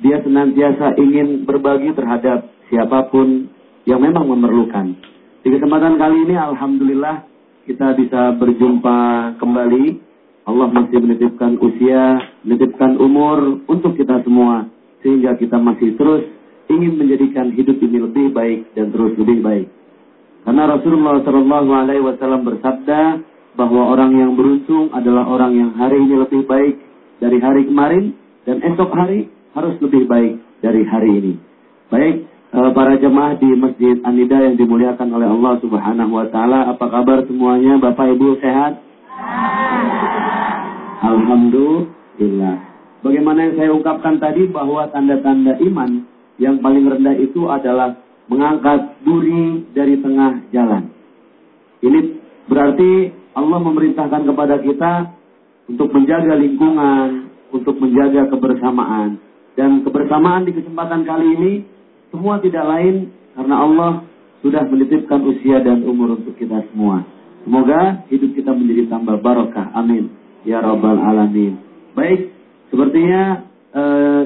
dia senantiasa ingin berbagi terhadap siapa pun yang memang memerlukan. Di kesempatan kali ini Alhamdulillah kita bisa berjumpa kembali. Allah masih menitipkan usia, menitipkan umur untuk kita semua. Sehingga kita masih terus ingin menjadikan hidup ini lebih baik dan terus lebih baik. Karena Rasulullah Wasallam bersabda bahwa orang yang beruntung adalah orang yang hari ini lebih baik dari hari kemarin dan esok hari harus lebih baik dari hari ini. Baik, eh, para jemaah di Masjid Anida yang dimuliakan oleh Allah Subhanahu wa taala, apa kabar semuanya? Bapak Ibu sehat? Alhamdulillah. Bagaimana yang saya ungkapkan tadi bahwa tanda-tanda iman yang paling rendah itu adalah mengangkat duri dari tengah jalan. Ini berarti Allah memerintahkan kepada kita untuk menjaga lingkungan, untuk menjaga kebersamaan. Dan kebersamaan di kesempatan kali ini semua tidak lain karena Allah sudah menitipkan usia dan umur untuk kita semua. Semoga hidup kita menjadi tambah barokah. Amin. Ya Rabbal Alamin. Baik, sepertinya eh,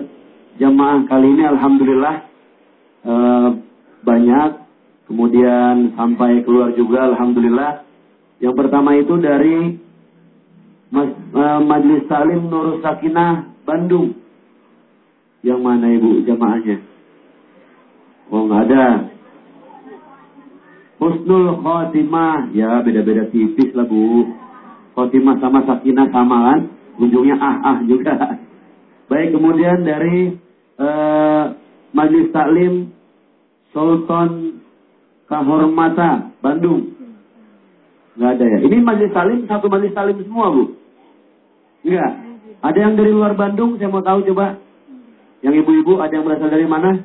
jamaah kali ini Alhamdulillah eh, banyak. Kemudian sampai keluar juga Alhamdulillah. Yang pertama itu dari Mas, eh, Majelis Salim Nur Sakinah Bandung. Yang mana ibu jamaahnya? Oh nggak ada. Husnul Khotimah. Ya beda-beda tipis lah bu. Khotimah sama Sakinah sama kan. Ujungnya ah-ah juga. Baik kemudian dari uh, Majelis Taklim Sultan Kahormata Bandung. Nggak ada ya. Ini Majelis Taklim satu Majelis Taklim semua bu. Enggak. Ada yang dari luar Bandung, saya mau tahu coba. Yang ibu-ibu ada yang berasal dari mana?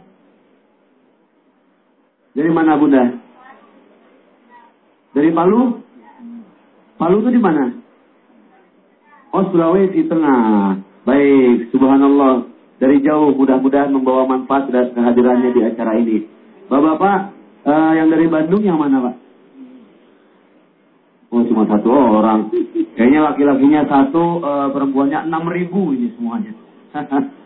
Dari mana Bunda? Dari Palu? Palu itu di mana? Oh Sulawesi Tengah. Baik, subhanallah. Dari jauh mudah-mudahan membawa manfaat dan kehadirannya di acara ini. Bapak-bapak, uh, yang dari Bandung yang mana Pak? Oh cuma satu orang. Kayaknya laki-lakinya satu, uh, perempuannya enam ribu ini semuanya.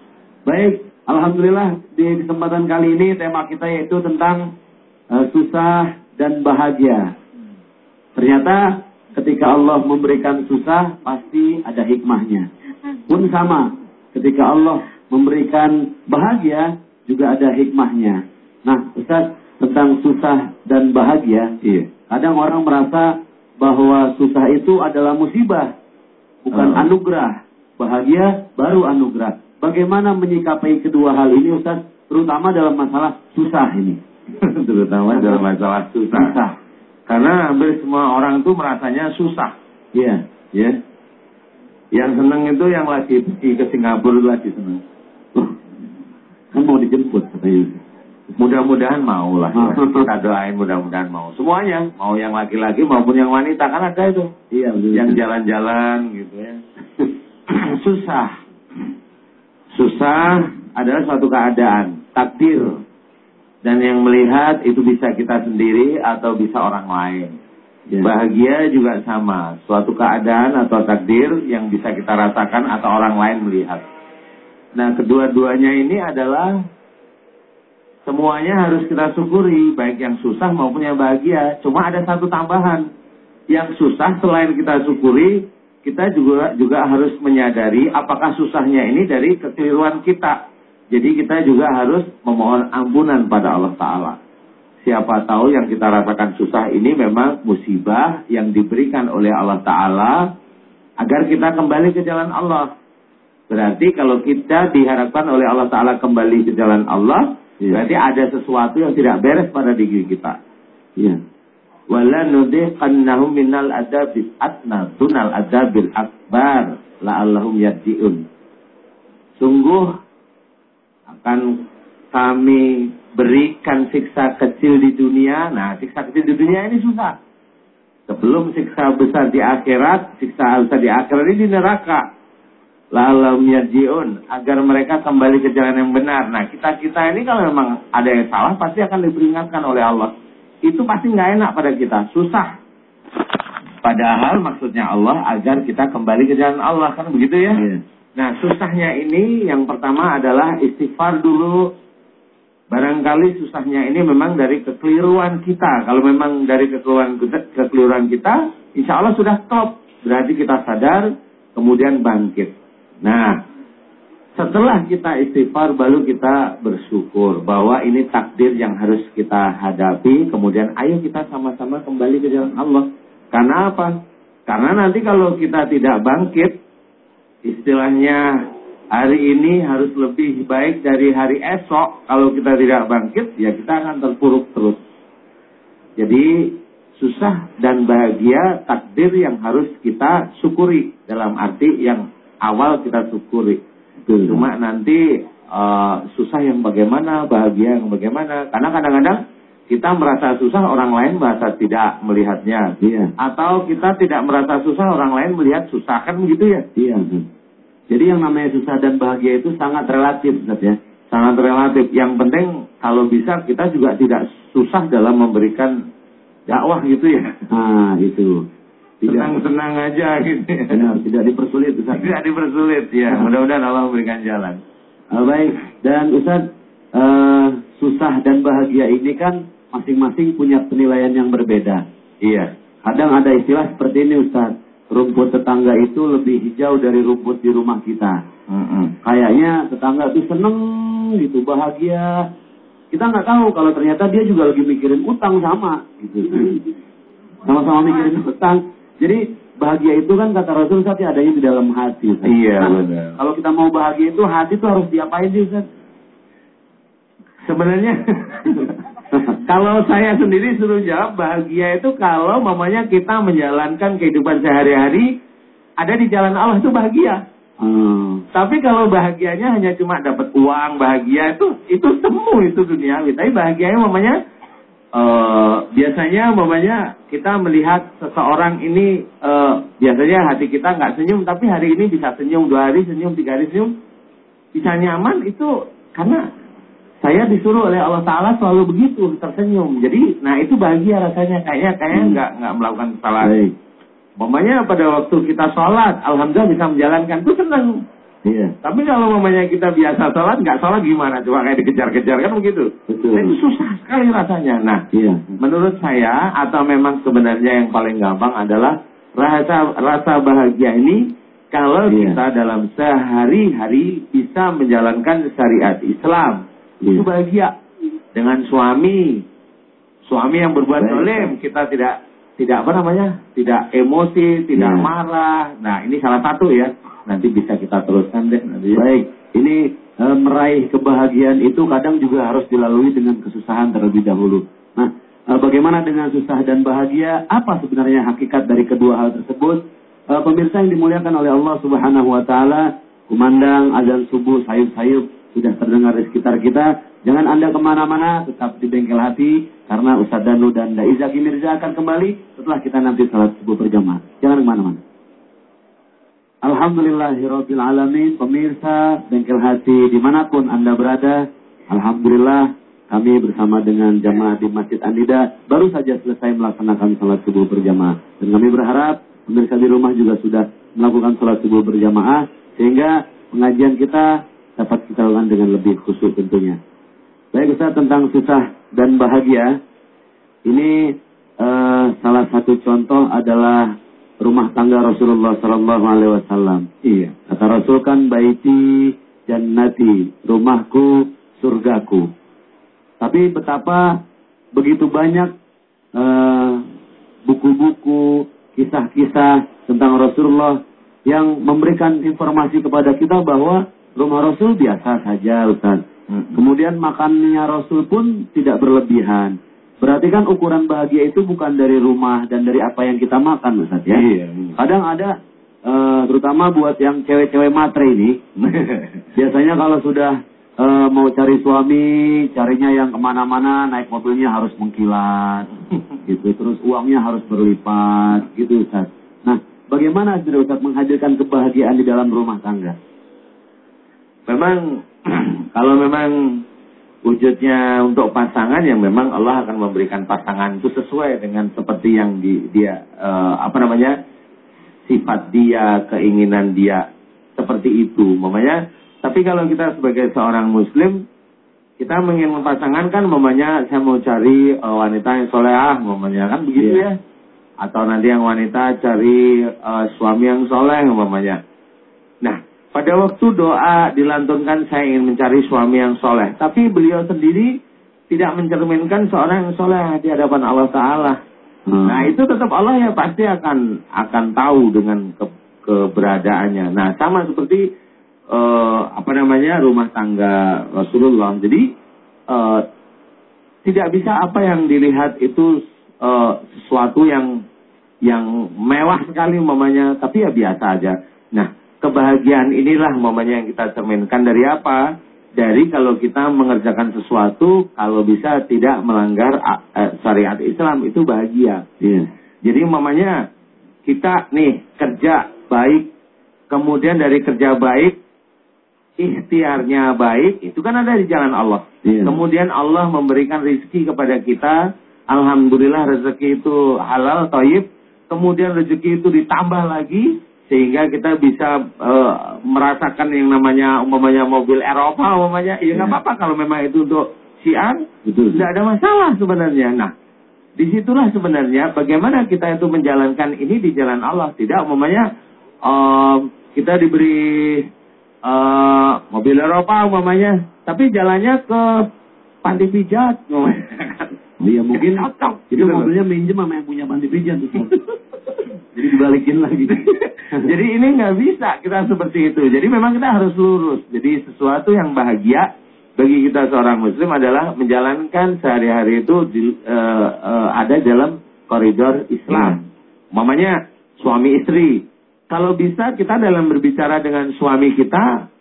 Baik, Alhamdulillah di kesempatan kali ini tema kita yaitu tentang uh, susah dan bahagia. Ternyata ketika Allah memberikan susah pasti ada hikmahnya. Pun sama, ketika Allah memberikan bahagia juga ada hikmahnya. Nah, Ustaz, tentang susah dan bahagia, iya. kadang orang merasa bahwa susah itu adalah musibah, bukan uh. anugerah. Bahagia baru anugerah. Bagaimana menyikapi kedua hal ini Ustaz? Terutama dalam masalah susah ini. Terutama dalam masalah susah. susah. Karena hampir semua orang itu merasanya susah. Iya. Yeah. Ya. Yeah. Yang senang itu yang lagi pergi ke Singapura lagi senang. Kan mau dijemput katanya. Mudah-mudahan mau lah. Ya. Kita doain mudah-mudahan mau. Semuanya. Mau yang laki-laki maupun yang wanita. Kan ada itu. Iya. Yang jalan-jalan gitu ya. Susah Susah adalah suatu keadaan, takdir. Dan yang melihat itu bisa kita sendiri atau bisa orang lain. Ya. Bahagia juga sama, suatu keadaan atau takdir yang bisa kita rasakan atau orang lain melihat. Nah, kedua-duanya ini adalah semuanya harus kita syukuri, baik yang susah maupun yang bahagia. Cuma ada satu tambahan. Yang susah selain kita syukuri, kita juga juga harus menyadari apakah susahnya ini dari kekeliruan kita. Jadi kita juga harus memohon ampunan pada Allah Ta'ala. Siapa tahu yang kita rasakan susah ini memang musibah yang diberikan oleh Allah Ta'ala agar kita kembali ke jalan Allah. Berarti kalau kita diharapkan oleh Allah Ta'ala kembali ke jalan Allah, berarti ada sesuatu yang tidak beres pada diri kita. Iya wala nudhiqannahum minal adabil adna dunal adabil akbar la'allahum yarji'un. Sungguh akan kami berikan siksa kecil di dunia. Nah, siksa kecil di dunia ini susah. Sebelum siksa besar di akhirat, siksa besar di akhirat ini di neraka. Lalu yarji'un agar mereka kembali ke jalan yang benar. Nah, kita-kita ini kalau memang ada yang salah pasti akan diperingatkan oleh Allah itu pasti nggak enak pada kita, susah. Padahal maksudnya Allah agar kita kembali ke jalan Allah kan begitu ya. Yeah. Nah, susahnya ini yang pertama adalah istighfar dulu. Barangkali susahnya ini memang dari kekeliruan kita. Kalau memang dari kekeliruan kita, kekeliruan kita insya Allah sudah stop. Berarti kita sadar, kemudian bangkit. Nah, setelah kita istighfar, baru kita bersyukur bahwa ini takdir yang harus kita hadapi. Kemudian ayo kita sama-sama kembali ke jalan Allah. Karena apa? Karena nanti kalau kita tidak bangkit, istilahnya hari ini harus lebih baik dari hari esok. Kalau kita tidak bangkit, ya kita akan terpuruk terus. Jadi susah dan bahagia takdir yang harus kita syukuri dalam arti yang awal kita syukuri. Cuma nanti uh, susah yang bagaimana, bahagia yang bagaimana. Karena kadang-kadang kita merasa susah, orang lain merasa tidak melihatnya. Iya. Atau kita tidak merasa susah, orang lain melihat susah. Kan begitu ya? Iya. Jadi yang namanya susah dan bahagia itu sangat relatif, Ustaz ya. Sangat relatif. Yang penting kalau bisa kita juga tidak susah dalam memberikan dakwah gitu ya. Nah, itu. Senang-senang aja gitu. Benar, tidak dipersulit Ustaz. Tidak dipersulit ya. Mudah-mudahan Allah memberikan jalan. Uh, baik, dan Ustaz uh, susah dan bahagia ini kan masing-masing punya penilaian yang berbeda. Iya. Kadang ada istilah seperti ini Ustaz rumput tetangga itu lebih hijau dari rumput di rumah kita. Mm -mm. Kayaknya tetangga itu seneng gitu, bahagia. Kita nggak tahu kalau ternyata dia juga lagi mikirin utang sama gitu. Sama-sama mikirin utang. Jadi bahagia itu kan kata Rasul saat adanya di dalam hati. Ustaz. Iya Nah, benar. Kalau kita mau bahagia itu hati itu harus diapain sih Ustaz? Sebenarnya kalau saya sendiri suruh jawab bahagia itu kalau mamanya kita menjalankan kehidupan sehari-hari ada di jalan Allah itu bahagia. Hmm. Tapi kalau bahagianya hanya cuma dapat uang bahagia itu itu semu itu duniawi. Tapi bahagianya mamanya eh, biasanya mamanya kita melihat seseorang ini eh, biasanya hati kita nggak senyum tapi hari ini bisa senyum dua hari senyum tiga hari senyum bisa nyaman itu karena saya disuruh oleh Allah Taala selalu begitu tersenyum. Jadi, nah itu bahagia rasanya. Kayaknya kayaknya nggak nggak melakukan kesalahan. Baik. Mamanya pada waktu kita sholat, alhamdulillah bisa menjalankan itu senang. Iya. Tapi kalau mamanya kita biasa sholat, nggak sholat gimana? Coba kayak dikejar-kejar kan begitu. Betul. Nah, itu susah sekali rasanya. Nah, Iya. menurut saya atau memang sebenarnya yang paling gampang adalah rasa rasa bahagia ini kalau Iya. kita dalam sehari-hari bisa menjalankan syariat Islam Iya. itu bahagia dengan suami suami yang berbuat dolim kita tidak tidak apa namanya tidak emosi tidak Iya. marah nah ini salah satu ya nanti bisa kita teruskan deh nanti Baik, ini eh, meraih kebahagiaan itu kadang juga harus dilalui dengan kesusahan terlebih dahulu. Nah, eh, bagaimana dengan susah dan bahagia? Apa sebenarnya hakikat dari kedua hal tersebut? Eh, pemirsa yang dimuliakan oleh Allah Subhanahu wa taala, kumandang azan subuh sayup-sayup sudah terdengar di sekitar kita. Jangan Anda ke mana-mana, tetap di bengkel hati, karena Ustadz Danu dan Dai Zaki Mirza akan kembali setelah kita nanti salat subuh berjamaah. Jangan ke mana-mana. Alhamdulillahirabbil alamin, pemirsa bengkel hati di mana pun anda berada, alhamdulillah kami bersama dengan jamaah di Masjid Andida baru saja selesai melaksanakan sholat subuh berjamaah. Dan kami berharap pemirsa di rumah juga sudah melakukan sholat subuh berjamaah sehingga pengajian kita dapat kita lakukan dengan lebih khusyuk tentunya. Baik Ustaz tentang susah dan bahagia. Ini eh, salah satu contoh adalah rumah tangga Rasulullah Sallallahu Alaihi Wasallam. iya Kata Rasul kan baiti jannati, rumahku surgaku. Tapi betapa begitu banyak eh, buku-buku, kisah-kisah tentang Rasulullah yang memberikan informasi kepada kita bahwa rumah Rasul biasa saja, Ustaz. Mm-mm. Kemudian makannya Rasul pun tidak berlebihan. Berarti kan ukuran bahagia itu bukan dari rumah dan dari apa yang kita makan, Ustaz ya. iya iya. Kadang ada eh, terutama buat yang cewek-cewek matre ini, biasanya kalau sudah eh, mau cari suami, carinya yang ke mana-mana, naik mobilnya harus mengkilat, gitu. Terus uangnya harus berlipat, gitu Ustaz. Nah, bagaimana sebenarnya Ustaz menghadirkan kebahagiaan di dalam rumah tangga? memang kalau memang wujudnya untuk pasangan yang memang Allah akan memberikan pasangan itu sesuai dengan seperti yang di, dia eh, apa namanya sifat dia keinginan dia seperti itu. Mamanya, tapi kalau kita sebagai seorang muslim, kita ingin pasangan kan mamanya saya mau cari uh, wanita yang solehah, mamanya kan begitu Iya. ya. Atau nanti yang wanita cari uh, suami yang soleh, mamanya. Nah, pada waktu doa dilantunkan saya ingin mencari suami yang soleh. Tapi beliau sendiri tidak mencerminkan seorang yang soleh di hadapan Allah Ta'ala. Hmm. Nah itu tetap Allah ya pasti akan akan tahu dengan ke, keberadaannya. Nah sama seperti eh, apa namanya rumah tangga Rasulullah. Jadi eh, tidak bisa apa yang dilihat itu eh, sesuatu yang yang mewah sekali mamanya, tapi ya biasa aja. Nah kebahagiaan inilah mamanya yang kita cerminkan dari apa? Dari kalau kita mengerjakan sesuatu, kalau bisa tidak melanggar syariat Islam itu bahagia. Iya. Jadi mamanya kita nih kerja baik, kemudian dari kerja baik, ikhtiarnya baik, itu kan ada di jalan Allah. Iya. Kemudian Allah memberikan rezeki kepada kita, alhamdulillah rezeki itu halal, toyib. Kemudian rezeki itu ditambah lagi, sehingga kita bisa eh, merasakan yang namanya umpamanya mobil Eropa, umpamanya, ya nggak Iya. apa-apa kalau memang itu untuk siar, tidak ada masalah sebenarnya. Nah, di situlah sebenarnya bagaimana kita itu menjalankan ini di jalan Allah. Tidak, umpamanya em, kita diberi eh, mobil Eropa umpamanya, tapi jalannya ke panti pijat. umpamanya. Iya mungkin Cocok, itu gitu loh. mobilnya minjem sama yang punya panti pijat tuh. Jadi dibalikin lagi. Jadi ini nggak bisa kita seperti itu. Jadi memang kita harus lurus. Jadi sesuatu yang bahagia bagi kita seorang muslim adalah menjalankan sehari-hari itu di- eh, eh, ada dalam koridor Islam. Mamanya suami istri. Kalau bisa kita dalam berbicara dengan suami kita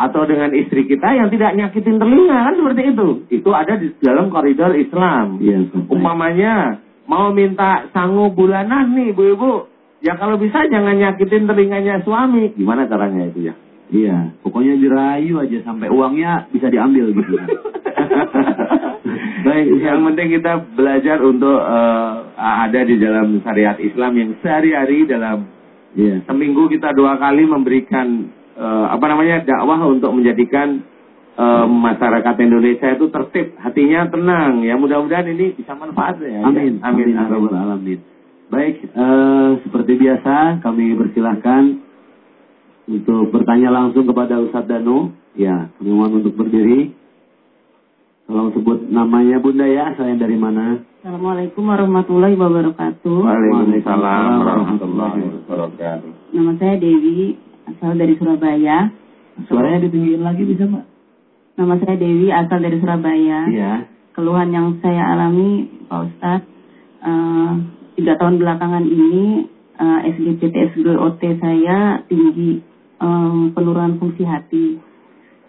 atau dengan istri kita yang tidak nyakitin telinga kan seperti itu. Itu ada di dalam koridor Islam. Ustaz. Umpamanya mau minta sangu bulanan nih bu ibu, ya kalau bisa jangan nyakitin telinganya suami. Gimana caranya itu ya? Iya. Pokoknya dirayu aja sampai uangnya bisa diambil gitu. Baik, yang penting kita belajar untuk eh, ada di dalam syariat Islam yang sehari-hari dalam Iya. seminggu kita dua kali memberikan eh, apa namanya dakwah untuk menjadikan eh, masyarakat Indonesia itu tertib, hatinya tenang. Ya mudah-mudahan ini bisa manfaat ya. Amin. amin, ya amin. Rabbal alamin. Baik, eh, seperti biasa kami persilahkan untuk bertanya langsung kepada Ustadz Danu. Ya, kami mohon untuk berdiri. Tolong sebut namanya Bunda ya, saya dari mana? Assalamualaikum warahmatullahi wabarakatuh. Waalaikumsalam warahmatullahi wabarakatuh. Nama saya Dewi, asal dari Surabaya. Suaranya ditinggiin lagi bisa Mbak? Nama saya Dewi, asal dari Surabaya. Iya. Keluhan yang saya alami, Pak Ustadz, eh, tiga tahun belakangan ini eh, SGPT SGOT saya tinggi, eh, penurunan fungsi hati.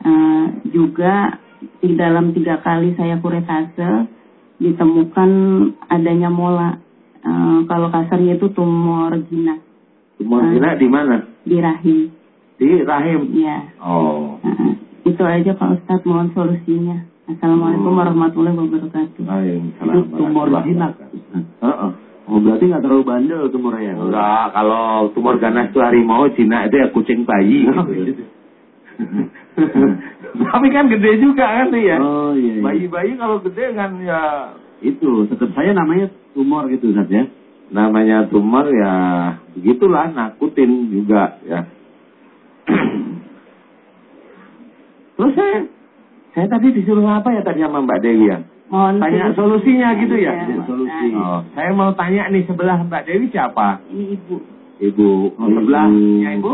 Eh, juga di dalam tiga kali saya kuretase ditemukan adanya mola. Eh, kalau kasarnya itu tumor jinak Tumor jinak di mana? Di rahim. Di rahim. Ya, Oh. itu aja Pak Ustadz mohon solusinya. Assalamualaikum warahmatullahi wabarakatuh. Waalaikumsalam. Itu tumor jinak. Heeh. Oh, berarti nggak terlalu bandel tumornya. Enggak, kalau tumor ganas itu harimau, jinak itu ya kucing bayi. Oh, gitu. gitu. Tapi kan gede juga kan tuh ya. Oh iya. iya. Bayi-bayi kalau gede kan ya Itu, tetap saya namanya tumor gitu ya. Namanya tumor ya begitulah nakutin juga ya. Terus saya saya tadi disuruh apa ya tadi sama Mbak Dewi ya? Mohon Tanya solusi. solusinya gitu ya? Iya, Iya, solusi. Nah, Oh, saya mau tanya nih sebelah Mbak Dewi siapa? ini ibu, Ibu. Oh, sebelahnya Ibu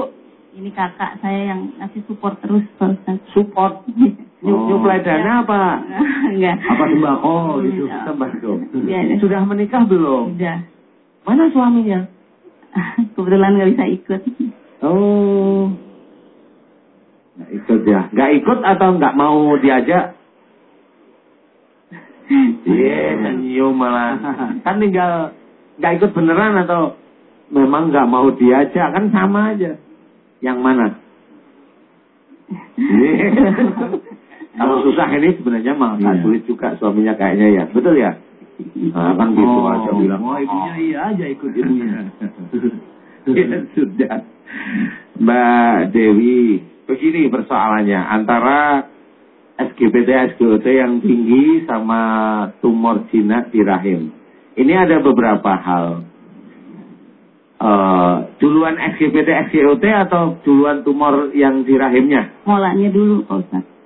ini kakak saya yang ngasih support terus Pak Ustadz. support nyup Oh. nyuplai dana apa? Enggak. Apa sembako gitu? Iya. Sembako. Iya, iya. Sudah menikah belum? Udah. Mana suaminya? Kebetulan nggak bisa ikut. Oh. Nggak ikut ya? Nggak ikut atau nggak mau diajak? Iya, senyum malah. Kan tinggal nggak ikut beneran atau memang nggak mau diajak kan sama aja. Yang mana? Iya. Kalau susah ini sebenarnya malah nggak Iya. sulit juga suaminya kayaknya ya, betul ya? Nah, kan gitu oh, aja bilang. Oh, ibunya iya aja ikut ibunya. Ya sudah. Mbak Dewi, begini persoalannya antara SGPT SGOT yang tinggi sama tumor jinak di rahim. Ini ada beberapa hal. Uh, duluan SGPT SGOT atau duluan tumor yang di rahimnya? Molanya dulu, Pak Ustaz.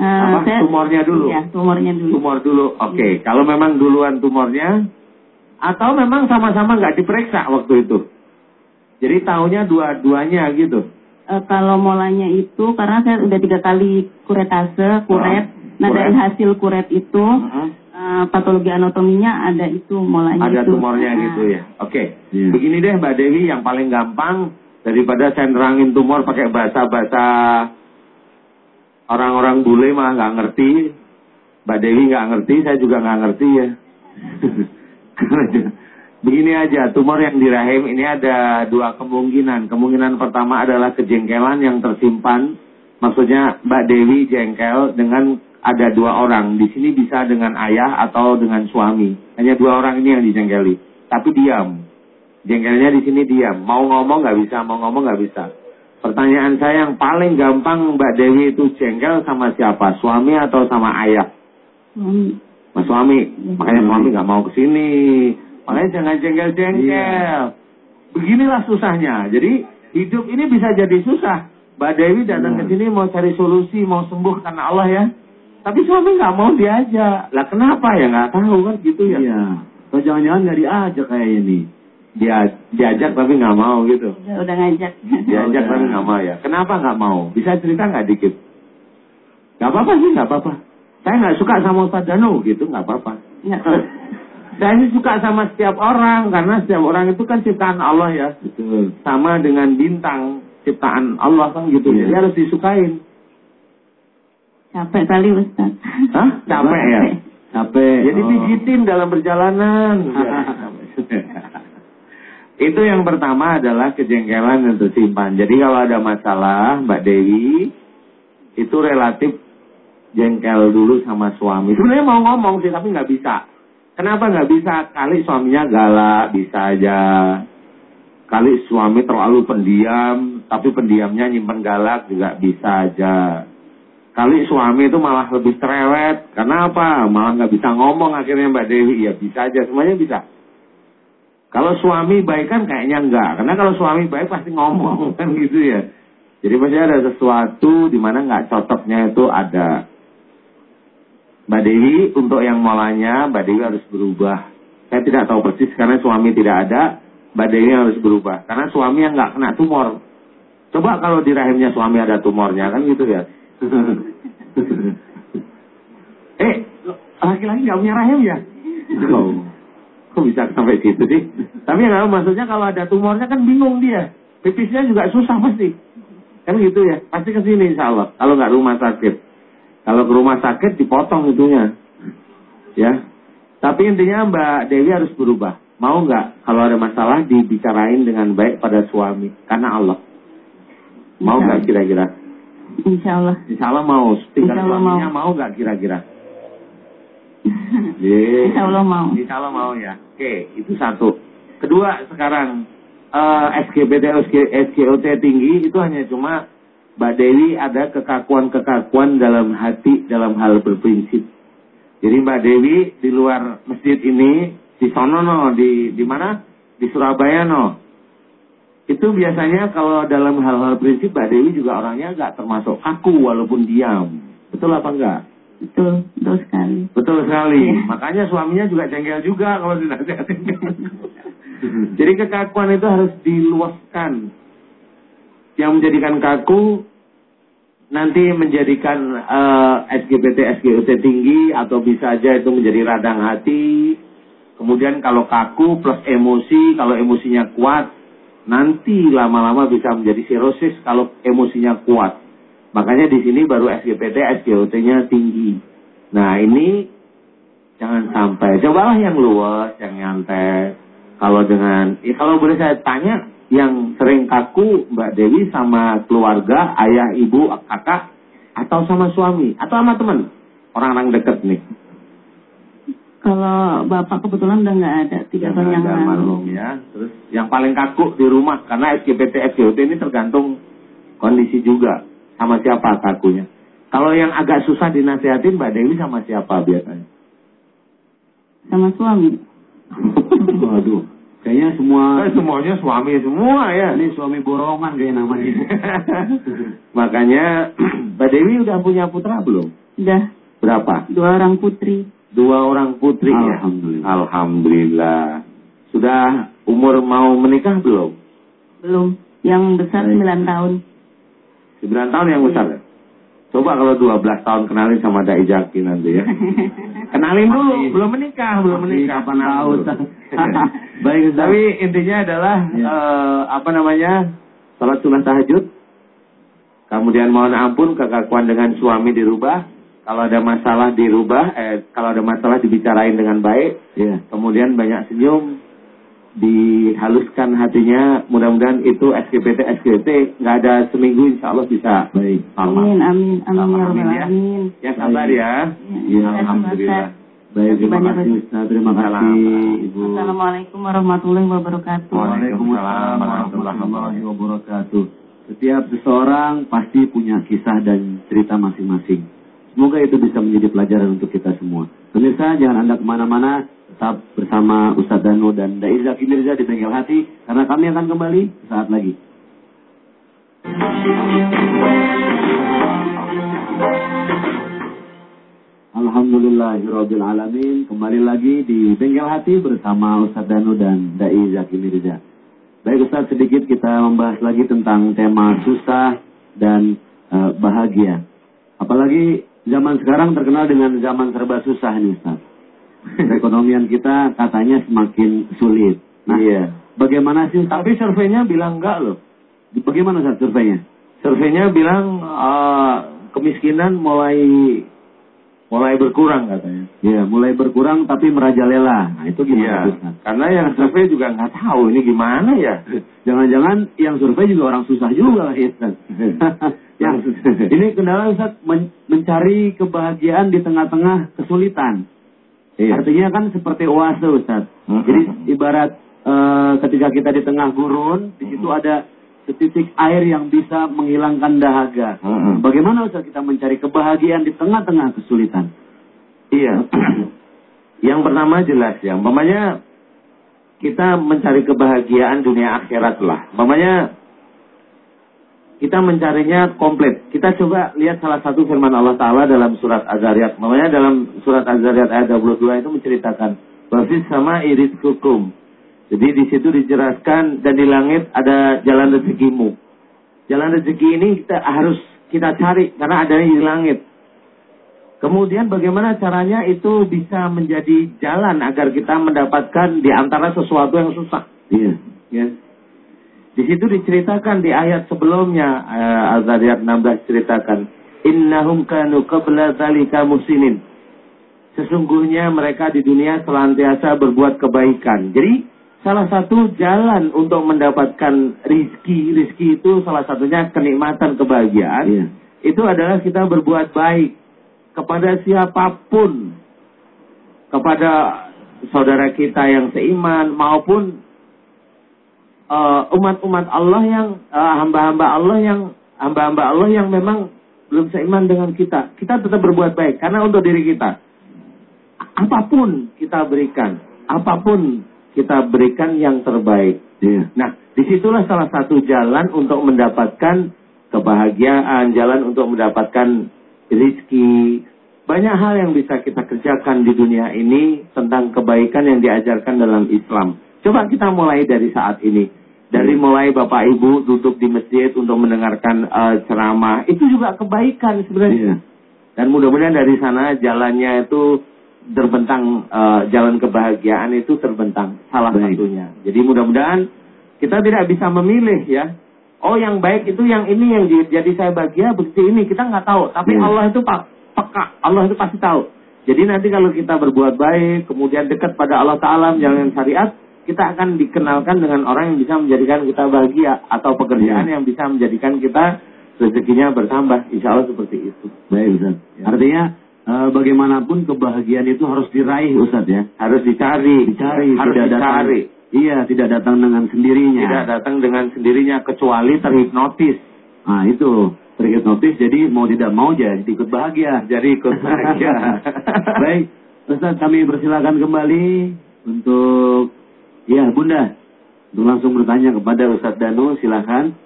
Uh, Apa? Saya, tumornya dulu? Iya, tumornya dulu. Tumor dulu, oke. Okay. Hmm. Kalau memang duluan tumornya, atau memang sama-sama nggak diperiksa waktu itu? Jadi tahunya dua-duanya gitu? Uh, kalau molanya itu, karena saya udah tiga kali kuretase, kuret. Uh, nah dari hasil kuret itu, uh -huh. uh, patologi anatominya ada itu molanya ada itu. tumornya nah. gitu ya? Oke. Okay. Iya. Yeah. Begini deh Mbak Dewi, yang paling gampang daripada saya nerangin tumor pakai bahasa-bahasa orang-orang bule mah nggak ngerti. Mbak Dewi nggak ngerti, saya juga nggak ngerti ya. Begini aja, tumor yang di rahim ini ada dua kemungkinan. Kemungkinan pertama adalah kejengkelan yang tersimpan. Maksudnya Mbak Dewi jengkel dengan ada dua orang. Di sini bisa dengan ayah atau dengan suami. Hanya dua orang ini yang dijengkeli. Tapi diam. Jengkelnya di sini diam. Mau ngomong nggak bisa, mau ngomong nggak bisa. Pertanyaan saya yang paling gampang Mbak Dewi itu jengkel sama siapa? Suami atau sama ayah? Suami. Mas suami. Makanya suami nggak mau ke sini Makanya jangan jengkel-jengkel. Iya. Beginilah susahnya. Jadi hidup ini bisa jadi susah. Mbak Dewi datang ke sini mau cari solusi, mau sembuh karena Allah ya. Tapi suami nggak mau diajak. Lah kenapa ya nggak tahu kan gitu ya. Iya. Jangan-jangan nggak diajak kayak ini. Dia diajak tapi nggak mau gitu. Ya, udah ngajak. Diajak tapi nggak mau ya. Kenapa nggak mau? Bisa cerita nggak dikit? Gak apa-apa sih, nggak apa-apa. Saya nggak suka sama Ustaz Danu gitu, nggak apa-apa. Saya sih suka sama setiap orang karena setiap orang itu kan ciptaan Allah ya. Betul. Sama dengan bintang ciptaan Allah kan gitu. Ya. Jadi harus disukain. Capek kali Ustaz. Hah? Capek ya? Capek. Jadi oh. pijitin dalam perjalanan. itu yang pertama adalah kejengkelan yang tersimpan. Jadi kalau ada masalah Mbak Dewi itu relatif jengkel dulu sama suami. Sebenarnya mau ngomong sih tapi nggak bisa. Kenapa nggak bisa? Kali suaminya galak, bisa aja. Kali suami terlalu pendiam, tapi pendiamnya nyimpen galak juga bisa aja. Kali suami itu malah lebih cerewet. Karena apa? Malah nggak bisa ngomong akhirnya Mbak Dewi. Ya bisa aja, semuanya bisa. Kalau suami baik kan kayaknya enggak. Karena kalau suami baik pasti ngomong kan gitu ya. Jadi pasti ada sesuatu di mana nggak cocoknya itu ada. Mbak Dewi untuk yang molanya Mbak Dewi harus berubah. Saya tidak tahu persis karena suami tidak ada, Mbak Dewi harus berubah. Karena suami yang nggak kena tumor. Coba kalau di rahimnya suami ada tumornya kan gitu ya. eh, laki-laki nggak punya rahim ya? Oh, kok bisa sampai situ sih? Tapi ya maksudnya kalau ada tumornya kan bingung dia. Pipisnya juga susah pasti. Kan gitu ya. Pasti ke sini insya Allah. Kalau nggak rumah sakit. Kalau ke rumah sakit dipotong itunya. Ya. Tapi intinya Mbak Dewi harus berubah. Mau nggak kalau ada masalah dibicarain dengan baik pada suami karena Allah. Mau nggak kira-kira? Insya Allah. Insya Allah mau. Tinggal Insya Allah suaminya mau nggak kira-kira? Yeah. Insya Allah mau. Insya Allah mau ya. Oke, itu satu. Kedua sekarang uh, SGBT SGOT tinggi itu hanya cuma Mbak Dewi ada kekakuan-kekakuan dalam hati dalam hal berprinsip. Jadi Mbak Dewi di luar masjid ini di sono no, di di mana? Di Surabaya no. Itu biasanya kalau dalam hal-hal prinsip Mbak Dewi juga orangnya nggak termasuk kaku walaupun diam. Betul apa enggak? Betul, betul sekali. Betul sekali. Ya. Makanya suaminya juga jengkel juga kalau dinasihatin. Jadi kekakuan itu harus diluaskan. Yang menjadikan kaku nanti menjadikan uh, SGBT SGOT tinggi atau bisa aja itu menjadi radang hati. Kemudian kalau kaku plus emosi, kalau emosinya kuat, nanti lama-lama bisa menjadi sirosis kalau emosinya kuat. Makanya di sini baru SGPT SGOT-nya tinggi. Nah ini jangan sampai. Cobalah yang luas, yang nyantai. Kalau dengan, ya kalau boleh saya tanya, yang sering kaku Mbak Dewi sama keluarga, ayah, ibu, kakak, atau sama suami, atau sama teman, orang-orang dekat nih? Kalau bapak kebetulan udah nggak ada tiga tahun yang lalu. ya. Terus yang paling kaku di rumah karena SGPT SGOT ini tergantung kondisi juga. Sama siapa kakunya? Kalau yang agak susah dinasihatin Mbak Dewi sama siapa biasanya? Sama suami. Waduh, kayaknya semua Kan semuanya suami semua ya. ini suami borongan kayak namanya. Makanya Mbak Dewi udah punya putra belum? Udah Berapa? dua orang putri. Dua orang putri ya? Alhamdulillah. Alhamdulillah. Sudah umur mau menikah belum? Belum. Yang besar Baik. 9 tahun. 9 tahun yang besar ya? Coba kalau 12 tahun kenalin sama Dai Jaki nanti ya. Kenalin dulu, Masih- belum menikah, belum Masih menikah. kapan Kenalin tahu. Baik. Tapi intinya adalah Ya. eh, apa namanya? Salat sunnah tahajud. Kemudian mohon ampun kekakuan dengan suami dirubah. Kalau ada masalah dirubah, eh kalau ada masalah dibicarain dengan baik. Iya. Kemudian banyak senyum, dihaluskan hatinya. Mudah-mudahan itu SKPT SKPT nggak ada seminggu insya Allah bisa Baik. sama. Amin, amin, amin Sama, ya amin ya. Ya sabar ya. Iya, Alhamdulillah. Baik, terima banyak, kasih Ustaz. Terima kasih. Ibu. Assalamualaikum warahmatullahi wabarakatuh. Waalaikumsalam warahmatullahi wabarakatuh. Setiap seseorang pasti punya kisah dan cerita masing-masing. Semoga itu bisa menjadi pelajaran untuk kita semua. Pemirsa, jangan Anda ke mana-mana. Tetap bersama Ustadz Danu dan Dai Zaki Mirza di Bengkel Hati. Karena kami akan kembali saat lagi. Alhamdulillahirabbil alamin. Kembali lagi di Bengkel Hati bersama Ustadz Danu dan Dai Zaki Mirza. Baik Ustadz, sedikit kita membahas lagi tentang tema susah dan eh, bahagia. Apalagi zaman sekarang terkenal dengan zaman serba susah nih Ustadz. Perekonomian kita katanya semakin sulit. Nah, Iya. bagaimana sih? Tapi surveinya bilang enggak loh. Bagaimana Ustadz surveinya? Surveinya bilang eh, kemiskinan mulai mulai berkurang katanya. Ya, mulai berkurang tapi merajalela. Nah, itu gimana Iya. Ustadz? Karena yang survei juga nggak tahu ini gimana ya. Jangan-jangan yang survei juga orang susah juga lah ya, Ustaz. yang ini kendala Ustaz men- mencari kebahagiaan di tengah-tengah kesulitan. Iya. Artinya kan seperti oase Ustaz. Mhm. Jadi ibarat eh, ketika kita di tengah gurun, di situ ada setitik air yang bisa menghilangkan dahaga. Mhm. Bagaimana Ustaz kita mencari kebahagiaan di tengah-tengah kesulitan? Iya. yang pertama jelas ya. Umpamanya kita mencari kebahagiaan dunia akhirat lah. Umpamanya kita mencarinya komplit. Kita coba lihat salah satu firman Allah Ta'ala dalam surat Az-Zariyat. Namanya dalam surat Az-Zariyat ayat 22 itu menceritakan. Wafis sama iris hukum. Jadi di situ dijelaskan dan di langit ada jalan rezekimu. Jalan rezeki ini kita harus kita cari karena adanya di langit. Kemudian bagaimana caranya itu bisa menjadi jalan agar kita mendapatkan di antara sesuatu yang susah. Iya. Ya. Di situ diceritakan di ayat sebelumnya eh, Az-Zariyat 16 ceritakan innahum kanu qabla dzalika musinin. Sesungguhnya mereka di dunia selantiasa berbuat kebaikan. Jadi salah satu jalan untuk mendapatkan rizki, rizki itu salah satunya kenikmatan kebahagiaan. Iya. Itu adalah kita berbuat baik kepada siapa pun, kepada saudara kita yang seiman maupun eh, umat-umat Allah yang eh, hamba-hamba Allah yang hamba-hamba Allah yang memang belum seiman dengan kita. Kita tetap berbuat baik karena untuk diri kita. Apa pun kita berikan, apa pun kita berikan yang terbaik. Iya. Nah, di situlah salah satu jalan untuk mendapatkan kebahagiaan, jalan untuk mendapatkan rizki. Banyak hal yang bisa kita kerjakan di dunia ini tentang kebaikan yang diajarkan dalam Islam. Coba kita mulai dari saat ini. Dari mulai Bapak Ibu duduk di masjid untuk mendengarkan eh, ceramah. Itu juga kebaikan sebenarnya. Iya. Dan mudah-mudahan dari sana jalannya itu terbentang eh, jalan kebahagiaan itu terbentang salah Baik. satunya. Jadi mudah-mudahan kita tidak bisa memilih ya. Oh yang baik itu yang ini yang di- jadi saya bahagia begitu ini kita nggak tahu. Tapi Iya. Allah itu pak peka. Allah itu pasti tahu. Jadi nanti kalau kita berbuat baik kemudian dekat pada Allah Taala menjalankan syariat kita akan dikenalkan dengan orang yang bisa menjadikan kita bahagia atau pekerjaan Iya. yang bisa menjadikan kita rezekinya bertambah. Insya Allah seperti itu. Baik Ustaz. Ya. Artinya eh, bagaimanapun kebahagiaan itu harus diraih Ustaz ya. harus dicari, Dicari, harus tidak datang. dicari. Iya, tidak datang dengan sendirinya. Tidak datang dengan sendirinya kecuali terhipnotis. Nah itu terhipnotis jadi mau tidak mau jadi ikut bahagia. Jadi ikut bahagia. Baik, Ustaz kami persilakan kembali untuk ya Bunda langsung bertanya kepada Ustaz Danu silakan.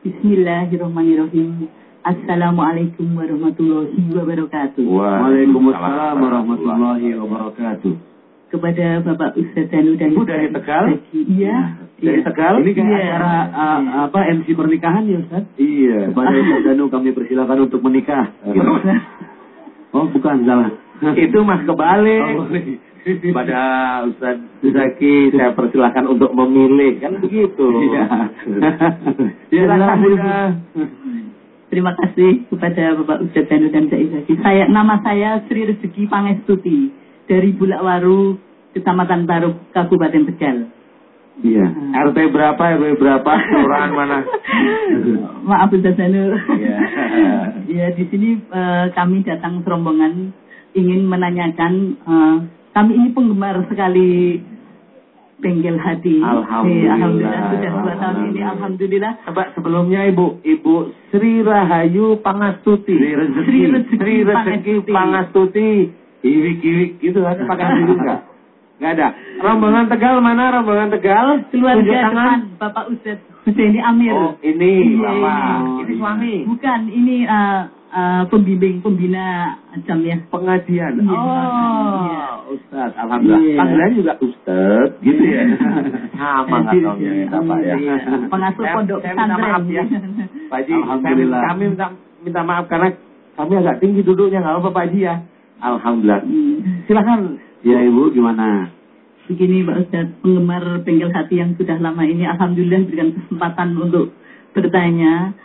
Bismillahirrahmanirrahim. Assalamualaikum warahmatullahi wabarakatuh. Waalaikumsalam warahmatullahi wabarakatuh. Kepada Bapak Ustaz Danu dan Ibu dari Tegal? Iya. Dari iya. Tegal? Ini kayak Iya. acara uh, apa MC pernikahan ya Ustaz? Iya. Kepada Ustaz Danu kami persilakan untuk menikah. Gitu. Oh bukan salah. Itu mas kebalik. Oh, Pada Ustaz Zaki saya persilahkan untuk memilih kan begitu. Iya. Ya, Silakan. Terima kasih kepada Bapak Ustaz Danu dan Cak Izaki. Saya nama saya Sri Rezeki Pangestuti dari Bulakwaru, Kecamatan Taruk, Kabupaten Tegal. Iya. RT berapa, RW berapa, kelurahan mana? Maaf Ustaz Danu. Iya. ya di sini eh, kami datang serombongan ingin menanyakan eh, kami ini penggemar sekali bengkel hati. Alhamdulillah. Eh, Alhamdulillah sudah dua tahun ini Alhamdulillah. Coba sebelumnya Ibu, Ibu Sri Rahayu Pangastuti. Sri Rezeki. Sri Rezeki Sri Rezeki Pangestuti. Pangastuti. Iwik-iwik gitu ada pakai dulu enggak? Enggak ada. Rombongan Tegal mana? Rombongan Tegal? Tunjuk Keluarga tangan. depan Bapak Ustadz Husaini Amir. Oh, ini Iya, Bapak. ini. Ini suami. Bukan, ini eh, eh, pembimbing, pembina jamiah. Pengajian. Iya. Oh, Iya. Ustaz. Alhamdulillah. Panggilan juga Ustaz. Gitu ya. Sama Iya, katongnya iya. Ya. Iya. Pengasuh Saya- pondok saya minta pesantren. maaf ya. Pak Haji, Alhamdulillah. kami minta, minta maaf karena kami agak tinggi duduknya, nggak apa Pak Haji ya. Alhamdulillah. Hmm. Silakan. Ya Ibu gimana? Begini Pak Ustadz, penggemar bengkel hati yang sudah lama ini Alhamdulillah diberikan kesempatan untuk bertanya.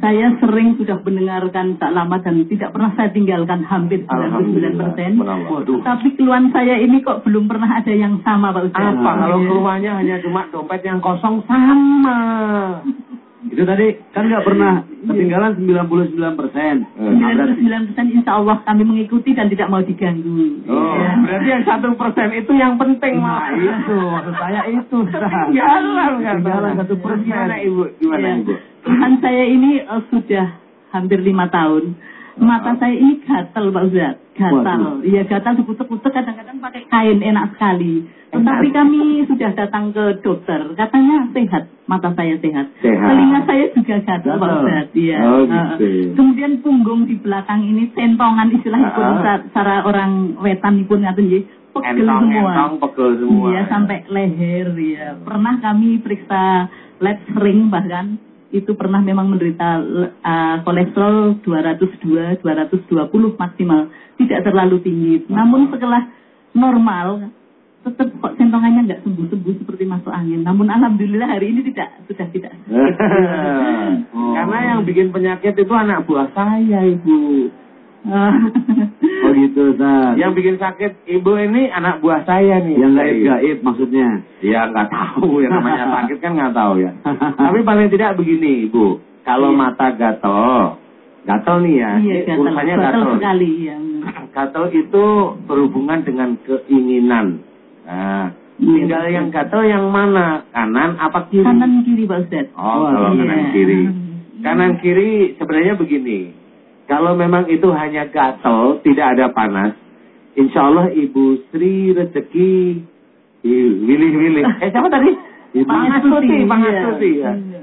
Saya sering sudah mendengarkan tak lama dan tidak pernah saya tinggalkan hampir 99 persen. Tapi keluhan saya ini kok belum pernah ada yang sama Pak Ustadz. Apa kalau Iya. keluarnya hanya cuma dompet yang kosong sama? Itu tadi kan nggak pernah ketinggalan 99 persen. 99 persen insya Allah kami mengikuti dan tidak mau diganggu. Oh, Ya. berarti yang satu persen itu yang penting Nah, Mas. itu maksud saya itu. Kan? Ketinggalan satu persen. Gimana Ibu? Gimana Ya. Ibu? Tuhan saya ini eh, sudah hampir lima tahun. Mata saya ini gatal Pak Ustaz. Gatal. Iya gatal diputek-putek kadang-kadang pakai kain enak sekali. Tetapi kami sudah datang ke dokter. Katanya sehat. Mata saya sehat. Sehat. Telinga saya juga gatal Pak. Ustaz. Iya. Oh, gitu. Kemudian punggung di belakang ini centongan istilahipun Ah. sa- cara orang wetan pun ngaten nggih. Pegel Entong, semua. entong, pegel semua. Iya sampai leher ya. Pernah kami periksa lab sering bahkan itu pernah memang menderita uh, kolesterol 202 220 maksimal tidak terlalu tinggi. Namun setelah normal tetap kok sentongannya nggak sembuh-sembuh seperti masuk angin. Namun alhamdulillah hari ini tidak sudah tidak. Oh. Karena yang bikin penyakit itu anak buah saya, Ibu. Oh gitu Ustaz. Yang bikin sakit Ibu ini anak buah saya nih. Yang gaib-gaib maksudnya. Ya nggak tahu ya namanya sakit kan nggak tahu ya. Tapi paling tidak begini Ibu, kalau Iya. mata gatel, gatel nih ya, Iya ini gatal, urusannya gatal gatel. sekali ya. Gatel itu berhubungan dengan keinginan. Nah, Iya, tinggal yang gatel yang mana, kanan apa kiri? Kanan kiri Pak Ustaz. Oh, kalau Iya. kanan kiri. Kanan kiri sebenarnya begini. Kalau memang itu hanya gatel, tidak ada panas, insya Allah Ibu Sri rezeki Ih, wilih-wilih. Eh siapa tadi? Ibu. Pangastuti, Pangastuti ya. Iya.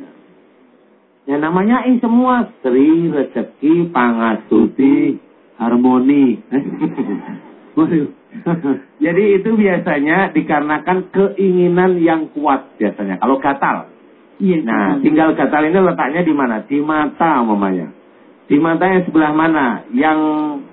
Ya namanya I semua Sri rezeki Pangastuti. Harmoni. Jadi itu biasanya dikarenakan keinginan yang kuat biasanya. Kalau gatal. Iya. Nah, tinggal gatal ini letaknya di mana? Di mata umpamanya. Di mata yang sebelah mana? Yang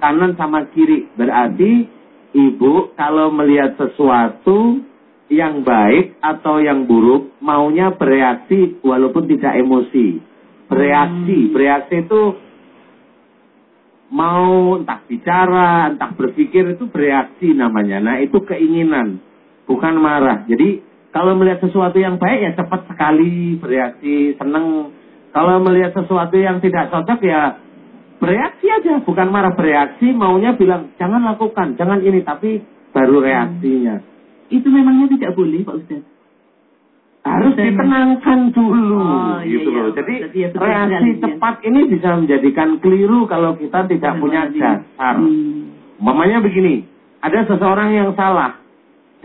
kanan sama kiri. Berarti ibu kalau melihat sesuatu yang baik atau yang buruk, maunya bereaksi walaupun tidak emosi. Bereaksi, Hmm. bereaksi itu mau entah bicara, entah berpikir itu bereaksi namanya. Nah, itu keinginan, bukan marah. Jadi kalau melihat sesuatu yang baik ya cepat sekali bereaksi, seneng. Kalau melihat sesuatu yang tidak cocok ya bereaksi aja, bukan marah bereaksi, maunya bilang jangan lakukan, jangan ini, tapi baru reaksinya. Itu memangnya tidak boleh Pak Ustaz. harus ditenangkan dulu Oh, iya, gitu iya. loh. Jadi Berarti ya betul reaksi sekali, ya. cepat ini bisa menjadikan keliru kalau kita tidak punya dasar. Hmm. Umpamanya begini, ada seseorang yang salah.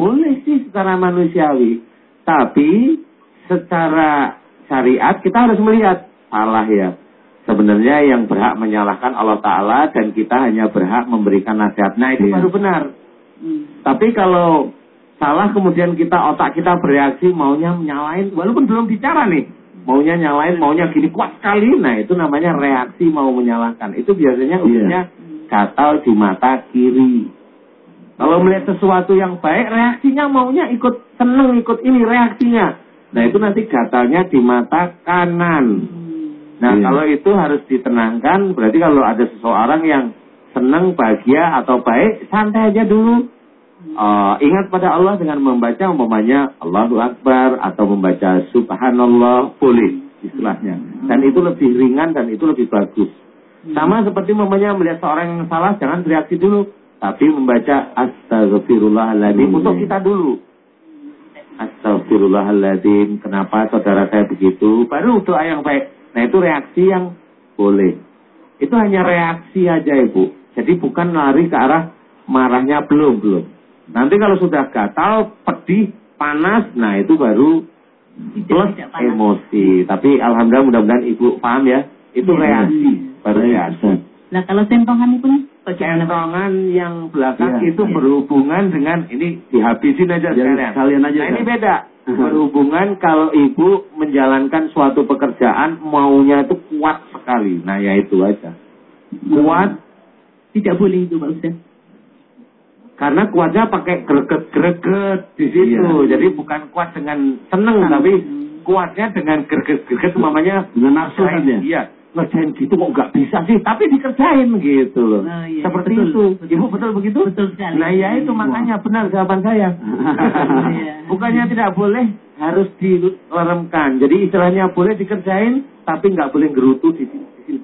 Boleh sih secara manusiawi, tapi secara syariat kita harus melihat salah ya. Sebenarnya yang berhak menyalahkan Allah Ta'ala dan kita hanya berhak memberikan nasihat. Nah itu Iya. baru benar. Hmm. Tapi kalau salah kemudian kita otak kita bereaksi maunya nyalain walaupun belum bicara nih maunya nyalain maunya gini kuat sekali nah itu namanya reaksi mau menyalahkan itu biasanya Iya. umumnya gatal di mata kiri kalau melihat sesuatu yang baik reaksinya maunya ikut seneng ikut ini reaksinya nah itu nanti gatalnya di mata kanan nah Iya. kalau itu harus ditenangkan berarti kalau ada seseorang yang senang bahagia atau baik santai aja dulu Uh, ingat pada Allah dengan membaca umpamanya Allahu Akbar atau membaca Subhanallah boleh istilahnya. Dan itu lebih ringan dan itu lebih bagus. Sama seperti umpamanya melihat seorang yang salah jangan bereaksi dulu, tapi membaca Astagfirullahaladzim untuk kita dulu. Astagfirullahaladzim, kenapa saudara saya begitu? Baru doa yang baik. Nah itu reaksi yang boleh. Itu hanya reaksi aja ibu. Jadi bukan lari ke arah marahnya belum belum. Nanti kalau sudah gatal, pedih, panas, nah itu baru Tidak, plus panas. emosi. Tapi alhamdulillah mudah-mudahan ibu paham ya. Itu Iya. reaksi, baru Baik, reaksi. Nah kalau sentongan itu Centongan yang belakang Iya, itu iya. berhubungan dengan ini dihabisin aja Jadi sekalian. sekalian aja, Nah ini Ustaz. beda. Berhubungan kalau ibu menjalankan suatu pekerjaan maunya itu kuat sekali. Nah ya itu aja. Kuat Tidak boleh itu Pak Ustaz. karena kuatnya pakai greget-greget di situ. Iya. Jadi bukan kuat dengan seneng tapi kuatnya dengan greget-greget umpamanya Dengan nafsu saja. Iya. Ngerjain gitu kok nggak bisa sih, tapi dikerjain gitu loh. Oh, iya. Seperti Betul, itu. betul. Ibu betul begitu? Betul sekali. Nah ya itu makanya benar jawaban saya. Iya. Bukannya tidak boleh, harus dileremkan. Jadi istilahnya boleh dikerjain, tapi nggak boleh gerutu di sini. di.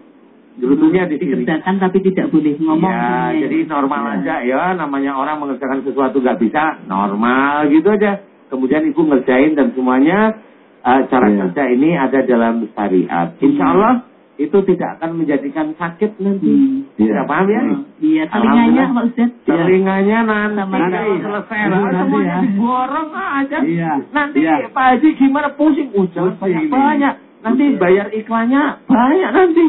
Gerutunya di sini. Dikerjakan tapi tidak boleh ngomong. Ya, semuanya. jadi normal Ya. aja ya. Namanya orang mengerjakan sesuatu nggak bisa, normal gitu aja. Kemudian ibu ngerjain dan semuanya eh, cara Ya. kerja ini ada dalam syariat. Insya Allah itu tidak akan menjadikan sakit nanti. Hmm. Tidak paham ya? Iya, telinganya Pak Ustaz. Telinganya nanti kalau sekali. selesai Nanti, lah nanti semuanya ya. diborong aja. Iya. Nanti Iya. Pak Haji gimana pusing? Oh, jangan Pusing banyak ini. banyak. Nanti bayar iklannya banyak nanti.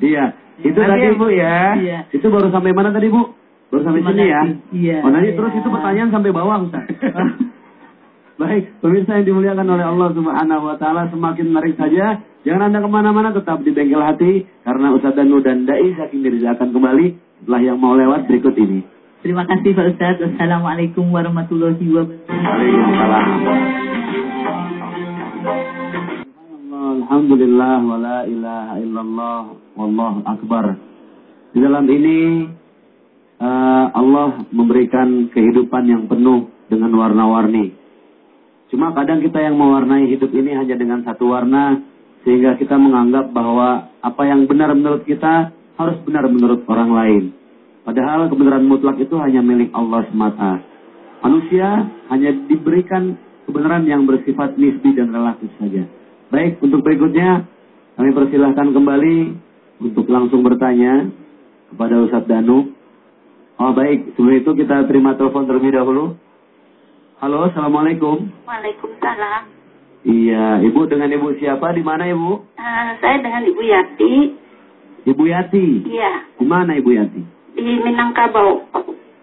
Iya. Itu Nanti tadi ya, Bu ya. Iya. Itu baru sampai mana tadi Bu? Baru sampai sini ya? Iya. Oh nanti terus itu pertanyaan sampai bawah Ustaz. Baik, pemirsa yang dimuliakan oleh Allah Subhanahu wa taala semakin menarik saja. Jangan Anda ke mana-mana tetap di bengkel hati karena Ustaz Danu dan Dai Zakin Mirza akan kembali setelah yang mau lewat berikut ini. Terima kasih Pak Ustaz. Assalamualaikum warahmatullahi wabarakatuh. Waalaikumsalam. Alhamdulillah wa la ilaha illallah wallahu akbar. Di dalam ini eh, Allah memberikan kehidupan yang penuh dengan warna-warni. Cuma kadang kita yang mewarnai hidup ini hanya dengan satu warna sehingga kita menganggap bahwa apa yang benar menurut kita harus benar menurut orang lain. Padahal kebenaran mutlak itu hanya milik Allah semata. Manusia hanya diberikan kebenaran yang bersifat nisbi dan relatif saja. Baik, untuk berikutnya kami persilahkan kembali untuk langsung bertanya kepada Ustadz Danu. Oh baik, sebelum itu kita terima telepon terlebih dahulu. Halo, Assalamualaikum. Waalaikumsalam. Iya, Ibu dengan Ibu siapa? Di mana Ibu? Eh, saya dengan Ibu Yati. Ibu Yati. Iya, Di mana Ibu Yati? di Minangkabau.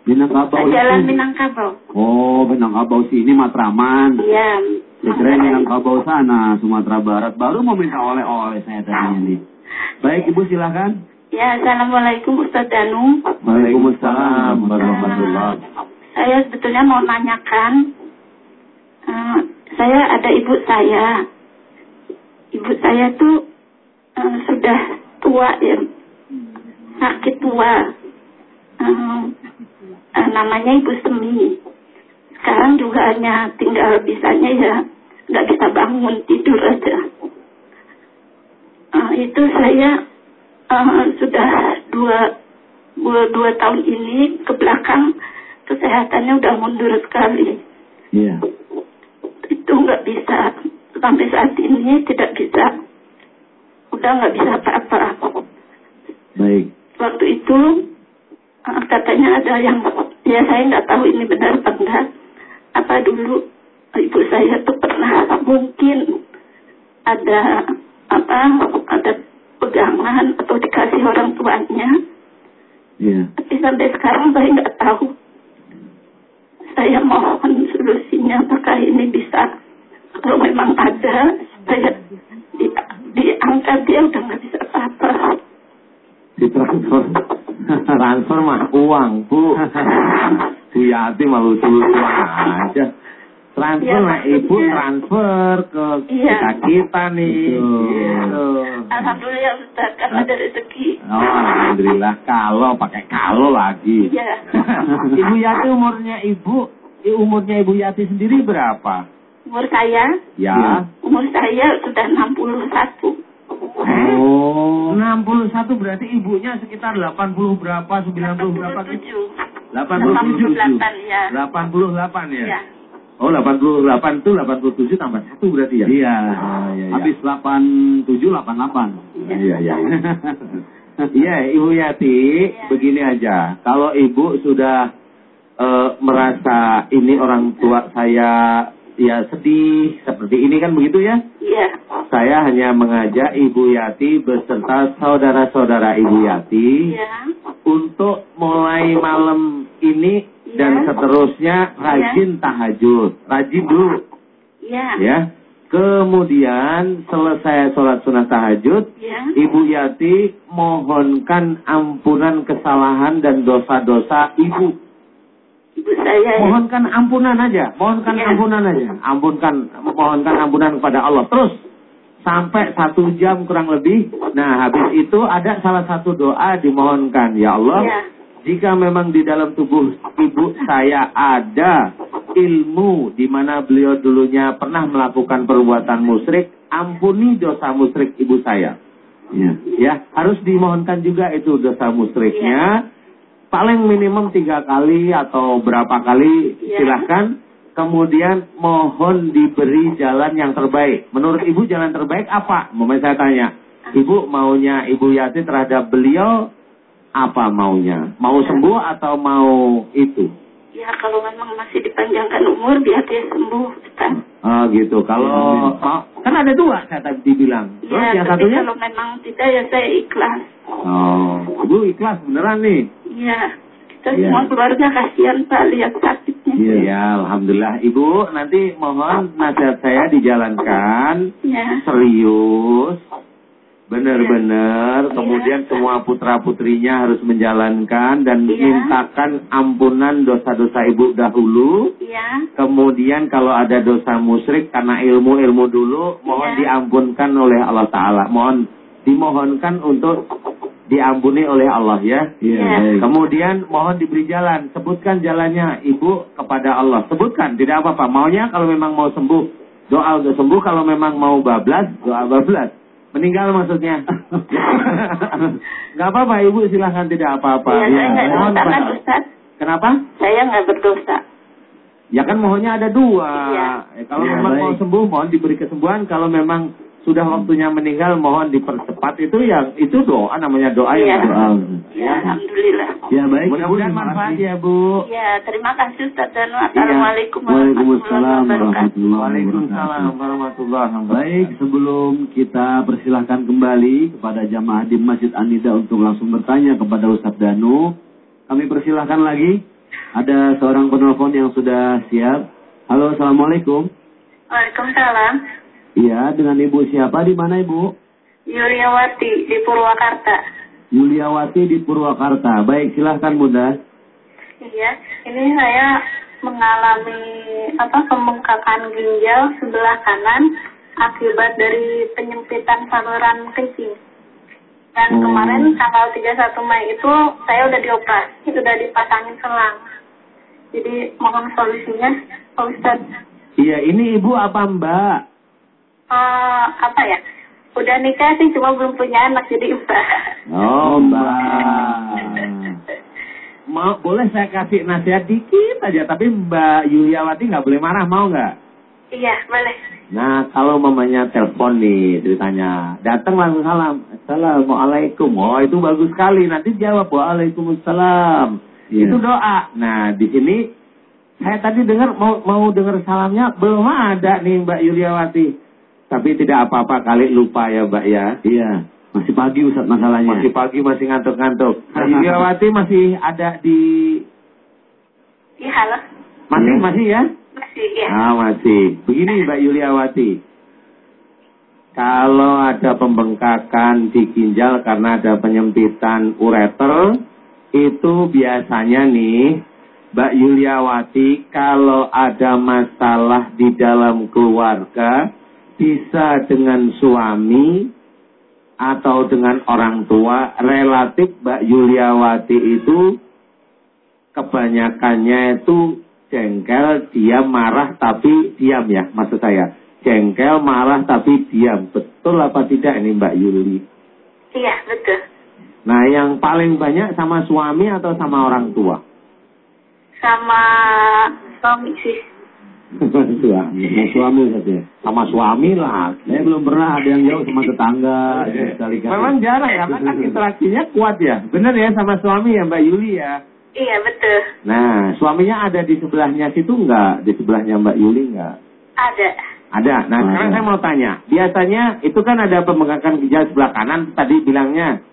Minangkabau. Jalan itu. Minangkabau. Oh, Minangkabau sini Matraman. Iya. Saya kira Minangkabau sana, Sumatera Barat. Baru mau minta oleh-oleh saya tadinya nih. Baik, Ibu silakan. Ya, Assalamualaikum Ustaz Danu. Waalaikumsalam warahmatullahi Saya sebetulnya mau nanyakan, eh, saya ada ibu saya. Ibu saya tuh eh, sudah tua ya, sakit tua. Eh, eh, namanya Ibu Semi. Sekarang juga hanya tinggal bisanya ya nggak bisa bangun tidur aja. Eh, itu saya eh, sudah dua, dua dua tahun ini ke belakang kesehatannya udah mundur sekali. Iya. itu nggak bisa sampai saat ini tidak bisa udah nggak bisa apa-apa Baik. waktu itu eh, katanya ada yang ya saya nggak tahu ini benar apa enggak apa dulu ibu saya tuh pernah mungkin ada apa ada pegangan atau dikasih orang tuanya Iya. tapi sampai sekarang saya nggak tahu mohon solusinya apakah ini bisa kalau memang ada saya di, diangkat dia udah nggak bisa apa-apa Ditransfer. Transfer mah uang, Bu. Bu Yati malu lucu aja. Transfer mah ibu transfer ke Iya. kita kita nih. Gitu. Alhamdulillah Ustaz kan ada rezeki Oh, alhamdulillah kalau pakai kalau lagi. iya ibu Yati umurnya ibu, i- umurnya Ibu Yati sendiri berapa? umur saya Ya. umur saya sudah 61 Eh? Oh. 61 berarti ibunya sekitar 80 berapa, 90 berapa gitu? 87. 88 ya 88 ya? ya Oh, 88 itu 87 tambah 1 berarti ya? Iya. Oh, iya, iya. Habis 87 88. Iya, iya. Iya, Ibu Yati, begini aja. Kalau Ibu sudah eh, merasa ini orang tua saya ya sedih seperti ini kan begitu ya? iya Saya hanya mengajak Ibu Yati beserta saudara-saudara Ibu Yati iya untuk mulai malam ini dan Iya. seterusnya rajin tahajud. Rajin dulu iya ya. Kemudian selesai sholat sunnah tahajud, iya Ibu Yati mohonkan ampunan kesalahan dan dosa-dosa ibu. Ibu saya ya. Mohonkan ampunan aja, mohonkan Iya. ampunan aja, ampunkan, mohonkan ampunan kepada Allah. Terus sampai satu jam kurang lebih. Nah habis itu ada salah satu doa dimohonkan, ya Allah. iya Jika memang di dalam tubuh ibu saya ada ilmu di mana beliau dulunya pernah melakukan perbuatan musyrik, ampuni dosa musyrik ibu saya. Iya. Ya, harus dimohonkan juga itu dosa musyriknya. Paling minimum tiga kali atau berapa kali Iya. silahkan. Kemudian mohon diberi jalan yang terbaik. Menurut ibu jalan terbaik apa? Mau saya tanya. Ibu maunya ibu Yati terhadap beliau apa maunya? Mau sembuh atau mau itu? Ya kalau memang masih dipanjangkan umur biar dia sembuh Ustaz Oh gitu. Kalau mau, kan ada dua saya tadi bilang. Terus Iya, yang tapi satunya? kalau memang tidak ya saya ikhlas. Oh, ibu ikhlas beneran nih. Iya, kita Iya. semua keluarga kasihan Pak lihat sakitnya. Iya. Ya, alhamdulillah. Ibu, nanti mohon nasihat saya dijalankan Iya, serius, benar-benar. Iya. Kemudian semua putra-putrinya harus menjalankan dan Iya. mintakan ampunan dosa-dosa ibu dahulu. iya, Kemudian kalau ada dosa musyrik karena ilmu-ilmu dulu, mohon Iya. diampunkan oleh Allah Ta'ala. Mohon dimohonkan untuk diampuni oleh Allah ya. Baik. Kemudian mohon diberi jalan, sebutkan jalannya ibu kepada Allah. Sebutkan, tidak apa-apa. Maunya kalau memang mau sembuh, doa untuk sembuh. Kalau memang mau bablas, doa bablas. Meninggal maksudnya. Gak apa-apa ibu silahkan tidak apa-apa. iya, saya nggak mohon dosa kan Ustaz. Kenapa? Saya nggak berdosa. Ya kan mohonnya ada dua. Iya. Ya, kalau Iya, memang mau baik. sembuh, mohon diberi kesembuhan. Kalau memang sudah waktunya meninggal, mohon dipercepat. Itu yang itu doa namanya doa Iya. yang Doa. Ya, alhamdulillah. Ya baik. Mudah-mudahan manfaat kasih. ya Bu. Ya, terima kasih Ustaz Danu. Assalamualaikum Waalaikumsalam warahmatullahi wabarakatuh. Waalaikumsalam warahmatullahi wabarakatuh. Baik, sebelum kita persilahkan kembali kepada jamaah di Masjid Anida untuk langsung bertanya kepada Ustadz Danu, kami persilahkan lagi. Ada seorang penelpon yang sudah siap. Halo, Assalamualaikum. Waalaikumsalam. Iya, dengan Ibu siapa? Di mana Ibu? Yuliawati di Purwakarta. Yuliawati di Purwakarta. Baik, silahkan Bunda. Iya, ini saya mengalami apa pembengkakan ginjal sebelah kanan akibat dari penyempitan saluran kencing. Dan Oh. kemarin tanggal 31 Mei itu saya udah dioperasi, sudah dipasangin selang. Jadi mohon solusinya, Pak Ustadz. Iya, ini Ibu apa Mbak? Eh, apa ya? Udah nikah sih, cuma belum punya anak, jadi Mbak. Oh, Mbak. Mau boleh saya kasih nasihat dikit aja, tapi Mbak Yuliawati nggak boleh marah, mau nggak? Iya, boleh. Nah, kalau mamanya telepon nih ceritanya, datang langsung salam. Assalamualaikum. Oh, itu bagus sekali. Nanti jawab Waalaikumsalam. Iya. Itu doa. Nah, di sini saya tadi dengar mau mau dengar salamnya belum ada nih Mbak Yuliawati. Tapi tidak apa-apa kali lupa ya Mbak ya. Iya. Masih pagi Ustaz masalahnya. Masih pagi masih ngantuk-ngantuk. Yuliawati masih ada di Iya, halo. masih Iya. masih ya? Masih, ya. Ah masih. Begini Mbak Yuliawati. Kalau ada pembengkakan di ginjal karena ada penyempitan ureter, itu biasanya nih Mbak Yuliawati kalau ada masalah di dalam keluarga bisa dengan suami atau dengan orang tua relatif Mbak Yuliawati itu kebanyakannya itu jengkel, diam, marah tapi diam ya maksud saya. Jengkel, marah tapi diam. Betul apa tidak ini Mbak Yuli? Iya, betul. Nah yang paling banyak sama suami atau sama orang tua? Sama suami sih. Suami. Sama suami ya. Sama suami lah. Saya belum pernah ada yang jauh sama tetangga. Sekali-kali. Memang jarang ya, kan interaksinya kuat ya. Bener ya sama suami ya Mbak Yuli ya. Iya, betul. Nah, suaminya ada di sebelahnya situ enggak? Di sebelahnya Mbak Yuli enggak? Ada. Ada. Nah, Ada. sekarang saya mau tanya. Biasanya itu kan ada pembengkakan ginjal sebelah kanan tadi bilangnya.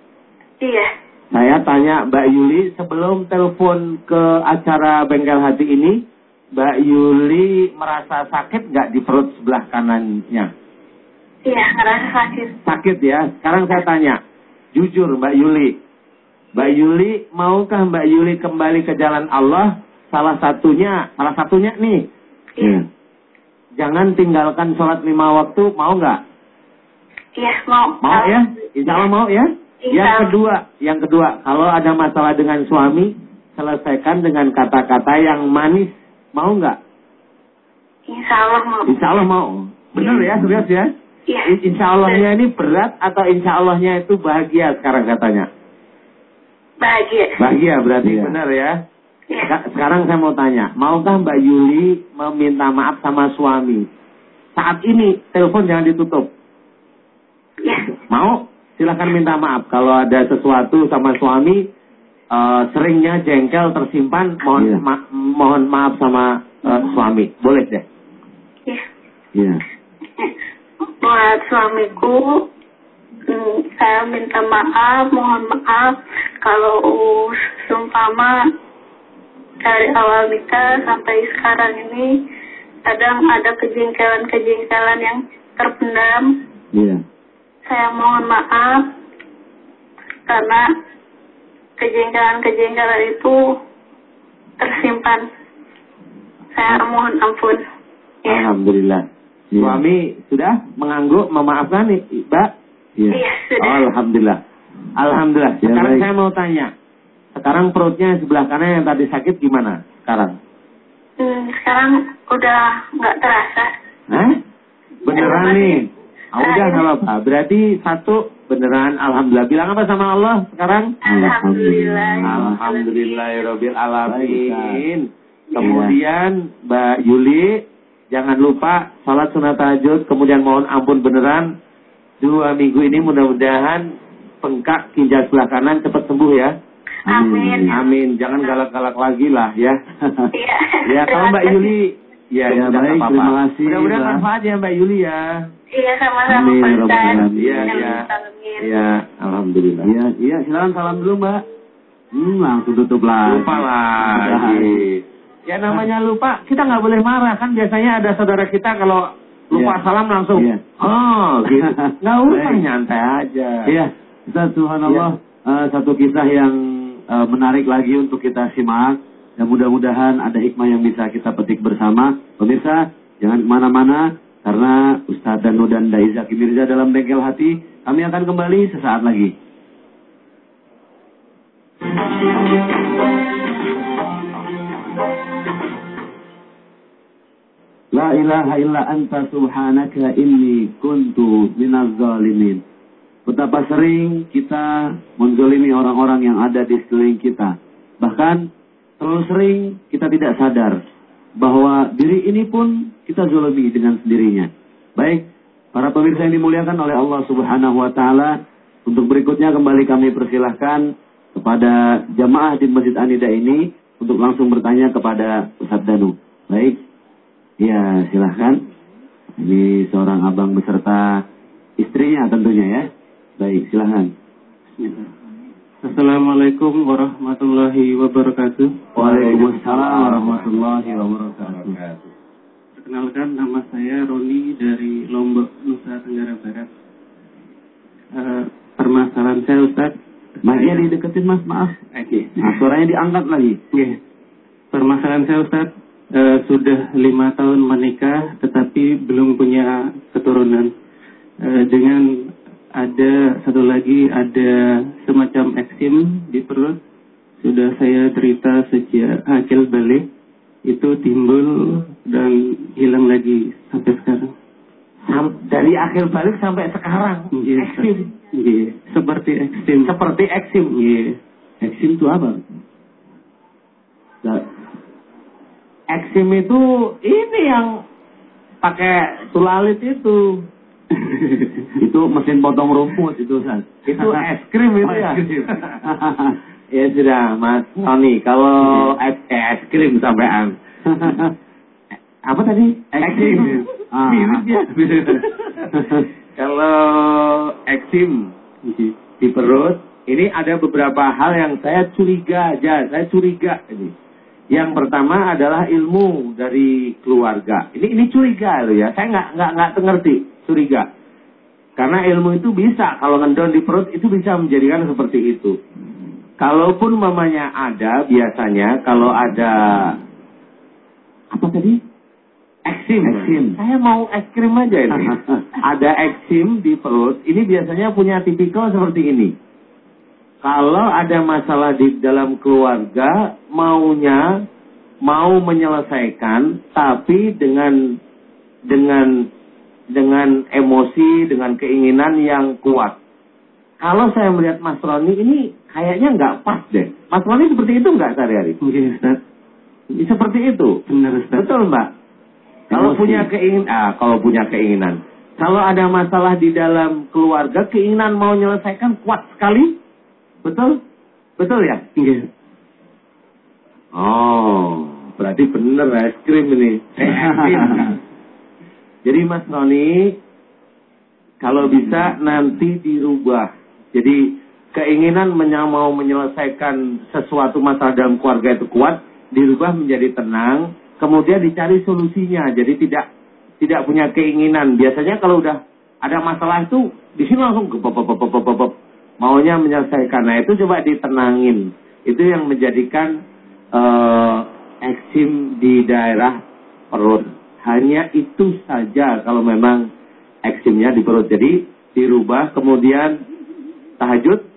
Iya. Saya tanya Mbak Yuli sebelum telepon ke acara Bengkel Hati ini, Mbak Yuli merasa sakit nggak di perut sebelah kanannya? Iya, ngerasa sakit. Sakit ya. Sekarang saya tanya, jujur Mbak Yuli. Mbak Yuli, maukah Mbak Yuli kembali ke jalan Allah? Salah satunya, salah satunya nih, Iya. jangan tinggalkan sholat lima waktu, mau nggak? Iya, mau. Mau ya? Insya Allah mau ya? Insya Yang kedua, yang kedua, kalau ada masalah dengan suami, selesaikan dengan kata-kata yang manis. Mau nggak? Insya Allah mau. Insya Allah mau. Benar ya, serius ya? Iya. In- Insya Allahnya ini berat atau insya Allahnya itu bahagia sekarang katanya? Bahagia. Bahagia berarti Iya. benar ya? Iya. Seka- Sekarang saya mau tanya, maukah Mbak Yuli meminta maaf sama suami? Saat ini telepon jangan ditutup. Iya. Mau? Silahkan minta maaf. Kalau ada sesuatu sama suami, eh, seringnya jengkel tersimpan, mohon Iya. ma- mohon maaf sama eh, suami. Boleh deh. Iya. Iya. Buat suamiku, mm, saya minta maaf, mohon maaf kalau seumpama dari awal nikah sampai sekarang ini kadang ada kejengkelan-kejengkelan yang terpendam. Iya. Saya mohon maaf karena kejengkelan-kejengkelan itu tersimpan. Saya mohon ampun. Ya. Alhamdulillah. Suami sudah mengangguk, memaafkan nih, Mbak? Iya. Sudah. Oh, Alhamdulillah. Alhamdulillah. Ya, Sekarang baik. saya mau tanya. Sekarang perutnya sebelah kanan yang tadi sakit gimana sekarang? Hmm, sekarang udah nggak terasa. Hah? Beneran nih? Ah, udah nggak apa-apa. Berarti satu beneran Alhamdulillah. Bilang apa sama Allah sekarang? Alhamdulillah. Alhamdulillahirobbil alamin. Baik, Kemudian Mbak Yuli jangan lupa salat sunat tahajud. Kemudian mohon ampun beneran. Dua minggu ini mudah-mudahan bengkak ginjal sebelah kanan cepat sembuh ya. Amin. Amin. Jangan galak-galak lagi lah ya. Iya. ya kalau Mbak. Yuli. Ya, Ya, baik, nggak apa-apa. terima kasih, Mudah-mudahan manfaat ya Mbak Yuli ya. Iya sama-sama Amin, Pak ya Ustaz. Iya, iya. Iya, alhamdulillah. Iya, iya, silakan salam dulu, Mbak. Hmm, langsung tutup lagi. Lupa lagi. Ya namanya lupa, kita nggak boleh marah kan biasanya ada saudara kita kalau lupa Iya. salam langsung. Iya. Oh, gitu. Nggak usah Baik. nyantai aja. Iya, Ustaz subhanallah eh, satu kisah yang eh, menarik lagi untuk kita simak dan mudah-mudahan ada hikmah yang bisa kita petik bersama. Pemirsa, jangan ke mana-mana karena Ustaz Danu dan Dai Zaki Mirza dalam bengkel hati kami akan kembali sesaat lagi. La ilaha illa anta subhanaka inni kuntu minaz zalimin. Betapa sering kita menzolimi orang-orang yang ada di sekeliling kita. Bahkan terlalu sering kita tidak sadar bahwa diri ini pun kita zolimi dengan sendirinya. Baik, para pemirsa yang dimuliakan oleh Allah Subhanahu wa taala, untuk berikutnya kembali kami persilahkan kepada jamaah di Masjid Anida ini untuk langsung bertanya kepada Ustaz Danu. Baik. Ya, silahkan. Ini seorang abang beserta istrinya tentunya ya. Baik, silahkan. Assalamualaikum warahmatullahi wabarakatuh. Waalaikumsalam warahmatullahi wabarakatuh. Perkenalkan nama saya Roni dari Lombok, Nusa Tenggara Barat. Eh, permasalahan saya Ustaz. Maknya dideketin mas, maaf. Oke. Nah, suaranya diangkat lagi. Oke. Permasalahan saya Ustaz eh, sudah lima tahun menikah tetapi belum punya keturunan. Eh, dengan ada satu lagi ada semacam eksim di perut sudah saya cerita sejak hakil balik itu timbul dan hilang lagi sampai sekarang. Sam- dari akhir balik sampai sekarang. Iya, Ustaz. Eksim. Iya, seperti eksim. Seperti eksim. Iya. Eksim itu apa? Nah, Eksim itu ini yang pakai tulalit itu. itu mesin potong rumput itu San. Itu es krim itu Oh, ya. es krim. ya sudah, Mas Tony. Kalau es, eh, es krim sampean. Apa tadi? Eksim. Ah. Mirip ya. Kalau eksim di perut, ini ada beberapa hal yang saya curiga aja. Saya curiga ini. Yang pertama adalah ilmu dari keluarga. Ini ini curiga loh ya. Saya nggak nggak nggak ngerti curiga. Karena ilmu itu bisa kalau ngendon di perut itu bisa menjadikan seperti itu. Kalaupun mamanya ada biasanya kalau ada apa tadi? Eksim. Eksim. Saya mau es krim aja ini. ada eksim di perut. Ini biasanya punya tipikal seperti ini. Kalau ada masalah di dalam keluarga, maunya mau menyelesaikan, tapi dengan dengan dengan emosi, dengan keinginan yang kuat. Kalau saya melihat Mas Roni ini kayaknya nggak pas deh. Mas Roni seperti itu nggak sehari-hari? Mungkin Ustaz. Seperti itu. Benar Ustaz. Betul Mbak. Kalau punya keinginan, ah, kalau punya keinginan. Kalau ada masalah di dalam keluarga, keinginan mau menyelesaikan kuat sekali. Betul? Betul ya? Iya. Oh, berarti bener es krim ini. Jadi Mas Noni, kalau bisa nanti dirubah. Jadi keinginan mau menyelesaikan sesuatu masalah dalam keluarga itu kuat, dirubah menjadi tenang, kemudian dicari solusinya. Jadi tidak tidak punya keinginan. Biasanya kalau udah ada masalah itu di sini langsung gebep. maunya menyelesaikan. Nah itu coba ditenangin. Itu yang menjadikan eh, eksim di daerah perut. Hanya itu saja kalau memang eksimnya di perut. Jadi dirubah kemudian tahajud.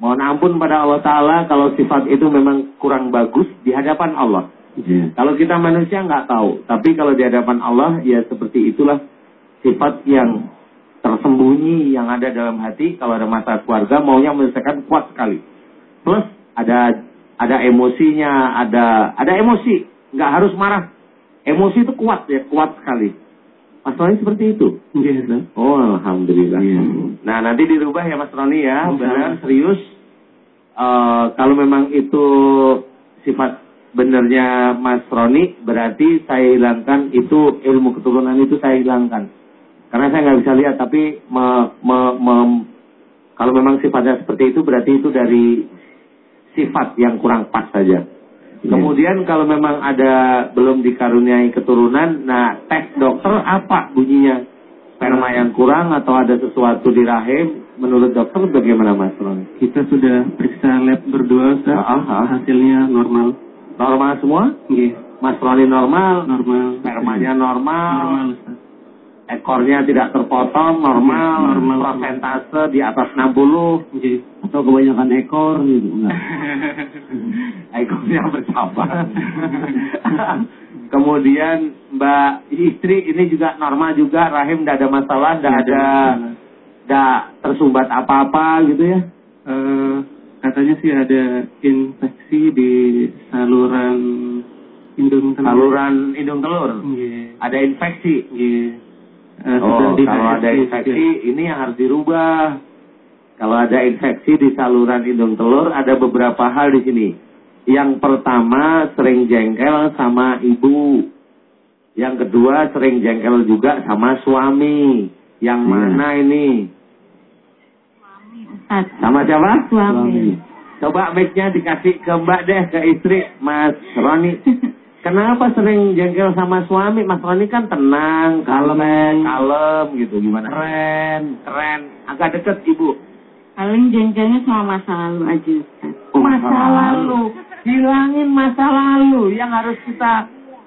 Mohon ampun pada Allah Ta'ala kalau sifat itu memang kurang bagus di hadapan Allah. Iya. Kalau kita manusia nggak tahu. Tapi kalau di hadapan Allah ya seperti itulah sifat yang tersembunyi yang ada dalam hati. Kalau ada masalah keluarga maunya menyelesaikan kuat sekali. Plus ada ada emosinya, ada ada emosi. Nggak harus marah. Emosi itu kuat ya, kuat sekali. Masalahnya seperti itu. Iya Ustaz. Oh, alhamdulillah. Iya. Nah, nanti dirubah ya Mas Roni ya, Insya benar serius. Eh, kalau memang itu sifat benernya Mas Roni, berarti saya hilangkan itu ilmu keturunan itu saya hilangkan. Karena saya nggak bisa lihat, tapi me- me- me- kalau memang sifatnya seperti itu, berarti itu dari sifat yang kurang pas saja. Iya. Kemudian kalau memang ada belum dikaruniai keturunan, nah tes dokter apa bunyinya? Sperma yang kurang atau ada sesuatu di rahim? Menurut dokter bagaimana Mas Roni? Kita sudah periksa lab berdua Ustaz. Ah, ah. Hasilnya normal. Normal semua? Iya. Mas Roni normal, Normal. spermanya normal, Normal Ustaz. Ekornya tidak terpotong, normal, Normal. persentase di atas 60, Iya. Atau kebanyakan ekor gitu. Enggak. ekornya bercabang. Kemudian Mbak istri ini juga normal juga, rahim tidak ada masalah, tidak ada, tidak tersumbat apa-apa gitu ya? Eh, katanya sih ada infeksi di saluran hidung telur. Saluran hidung telur. Nggih. Ada infeksi. Nggih. Eh, Oh, kalau ada infeksi ini yang harus dirubah. Kalau ada infeksi di saluran hidung telur ada beberapa hal di sini. Yang pertama sering jengkel sama ibu. Yang kedua sering jengkel juga sama suami. Yang Iya. mana ini? Ustaz. Sama siapa? Suami. Coba mic-nya dikasih ke Mbak deh, ke istri Mas Roni. Kenapa sering jengkel sama suami? Mas Roni kan tenang, kalem, kalem gitu. Gimana? Keren, keren. Agak deket ibu. Paling jengkelnya sama masa lalu aja Ustaz. Masa lalu. Hilangin masa lalu. Yang harus kita...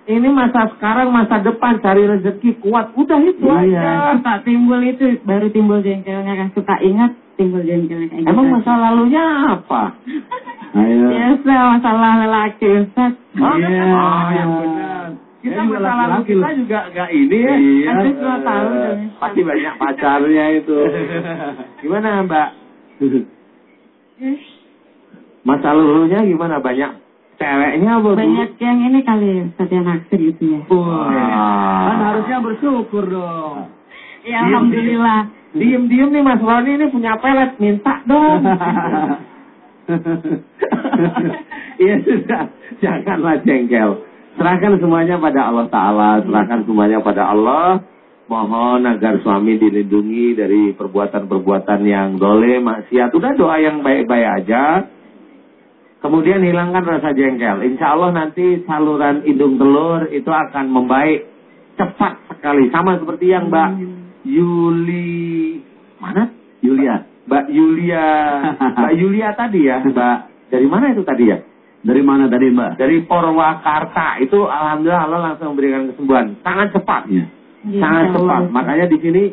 Ini masa sekarang, masa depan. Cari rezeki kuat. Udah itu aja. Suka timbul itu baru timbul jengkelnya kan suka ingat timbul jengkelnya kayak Emang gitu. masa lalunya apa? Ayo. Biasa masalah lelaki Ustaz. Oh, Iya. oh, yang benar. Kita Saya juga masa lalu laki-laki kita juga gak ini ya. Iya. Ada dua tahun dan Pasti banyak pacarnya itu. Gimana Mbak? Masa lalunya gimana? Banyak ceweknya apa? Bu? Banyak yang ini kali Ustaz yang naksir gitu ya. Wah. Kan harusnya bersyukur dong. Ya Alhamdulillah. Diem-diem nih Mas Roni ini punya pelet. Minta dong. Iya sudah. Janganlah jengkel. Serahkan semuanya pada Allah Ta'ala. Serahkan semuanya pada Allah. Mohon agar suami dilindungi dari perbuatan-perbuatan yang dole, maksiat. Udah doa yang baik-baik aja. Kemudian hilangkan rasa jengkel. Insya Allah nanti saluran hidung telur itu akan membaik cepat sekali. Sama seperti yang Mbak Yuli... Mana? Yulia. Mbak Yulia. Mbak Yulia tadi ya. Mbak... Dari mana itu tadi ya? Dari mana tadi Mbak? Dari Purwakarta. Itu Alhamdulillah Allah langsung memberikan kesembuhan. Sangat cepat. Ya, Sangat Allah, cepat. Ustaz. Makanya di sini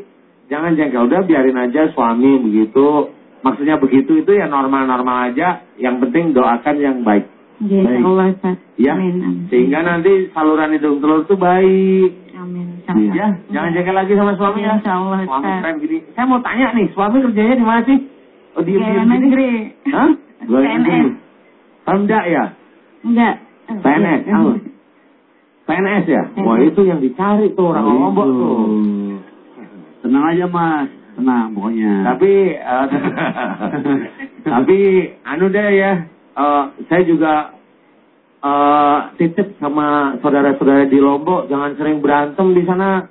jangan jengkel. Udah biarin aja suami begitu. Maksudnya begitu itu ya normal-normal aja. Yang penting doakan yang baik. Ya, Baik. Allah Ustaz. Ya. Amin. amin. Sehingga nanti saluran hidung telur itu baik. Amin. Ya, jangan jengkel lagi sama suami ya. Insya Allah Suami Ustaz. keren gini. Saya mau tanya nih, suami kerjanya di mana sih? Oh, gini. negeri. Hah? Luar PNS. negeri. Pemda ya? Enggak. PNS. Oh. PNS ya? Wah itu yang dicari tuh orang Oh, Lombok itu. tuh. Tenang aja Mas. Tenang pokoknya. Tapi, eh, tapi anu deh ya, eh, saya juga eh, titip sama saudara-saudara di Lombok, jangan sering berantem di sana.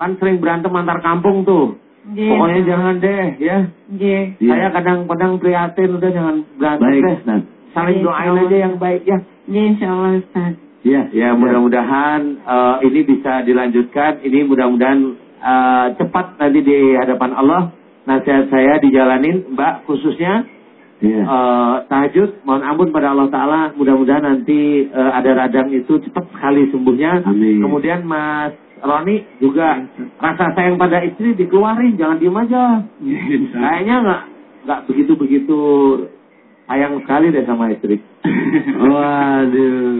Kan sering berantem antar kampung tuh. Nggih. Pokoknya jangan deh ya. Iya. Saya kadang-kadang prihatin udah jangan berantem Baik, deh. Ustaz. Saling Iya, doain aja yang baik ya. Ya insya Allah Ustaz. Iya. Ya mudah-mudahan eh, ini bisa dilanjutkan. Ini mudah-mudahan eh, cepat nanti di hadapan Allah. Nasihat saya dijalanin, Mbak khususnya Iya. eh, tahajud. Mohon ampun pada Allah Taala. Mudah-mudahan nanti eh, ada radang itu cepat sekali sembuhnya. Amin. Kemudian Mas Roni juga rasa sayang pada istri dikeluarin, jangan diem aja. Kayaknya nggak nggak begitu-begitu sayang sekali deh sama istri. Waduh.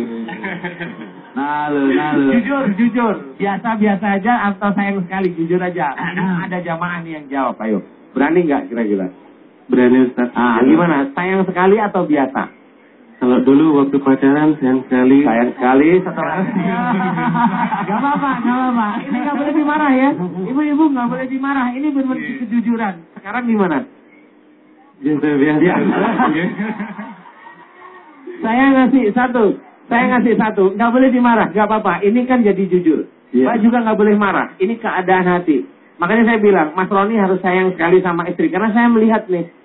Nalu, nalu. Jujur, jujur. Biasa-biasa aja atau sayang sekali, jujur aja. Nah, ada jamaah nih yang jawab, ayo. Berani nggak kira-kira? Berani Ustaz. Ah, gimana? Sayang sekali atau biasa? Kalau dulu waktu pacaran sayang sekali. Sayang sekali setelah... gak apa-apa, gak apa-apa. Ini gak boleh dimarah ya. Ibu-ibu gak boleh dimarah. Ini benar-benar kejujuran. Sekarang gimana? Biasa biasa. Ya. Saya ngasih satu. Saya ngasih satu. Nggak boleh dimarah. Nggak apa-apa. Ini kan jadi jujur. Iya. Mbak juga nggak boleh marah. Ini keadaan hati. Makanya saya bilang, Mas Roni harus sayang sekali sama istri. Karena saya melihat nih.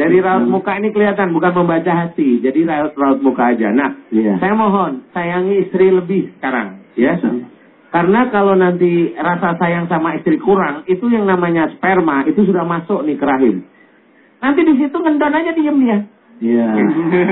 Dari raut muka ini kelihatan. Bukan membaca hati. Jadi raut, raut muka aja. Nah, Iya. saya mohon. Sayangi istri lebih sekarang. Ya. Karena kalau nanti rasa sayang sama istri kurang. Itu yang namanya sperma. Itu sudah masuk nih ke rahim. Nanti di situ ngendon aja diem dia. Iya.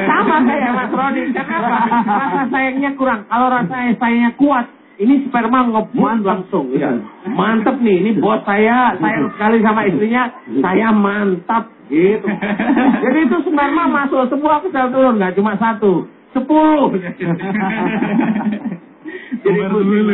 Sama kayak Mas Rodi. Kenapa? Rasa sayangnya kurang. Kalau rasa sayangnya kuat, ini sperma ngebut langsung. Ya. Mantep nih, ini bos saya sayang sekali sama istrinya. Saya mantap. Gitu. Jadi itu sperma masuk semua ke sel telur, nggak cuma satu. Sepuluh. Jadi begitu.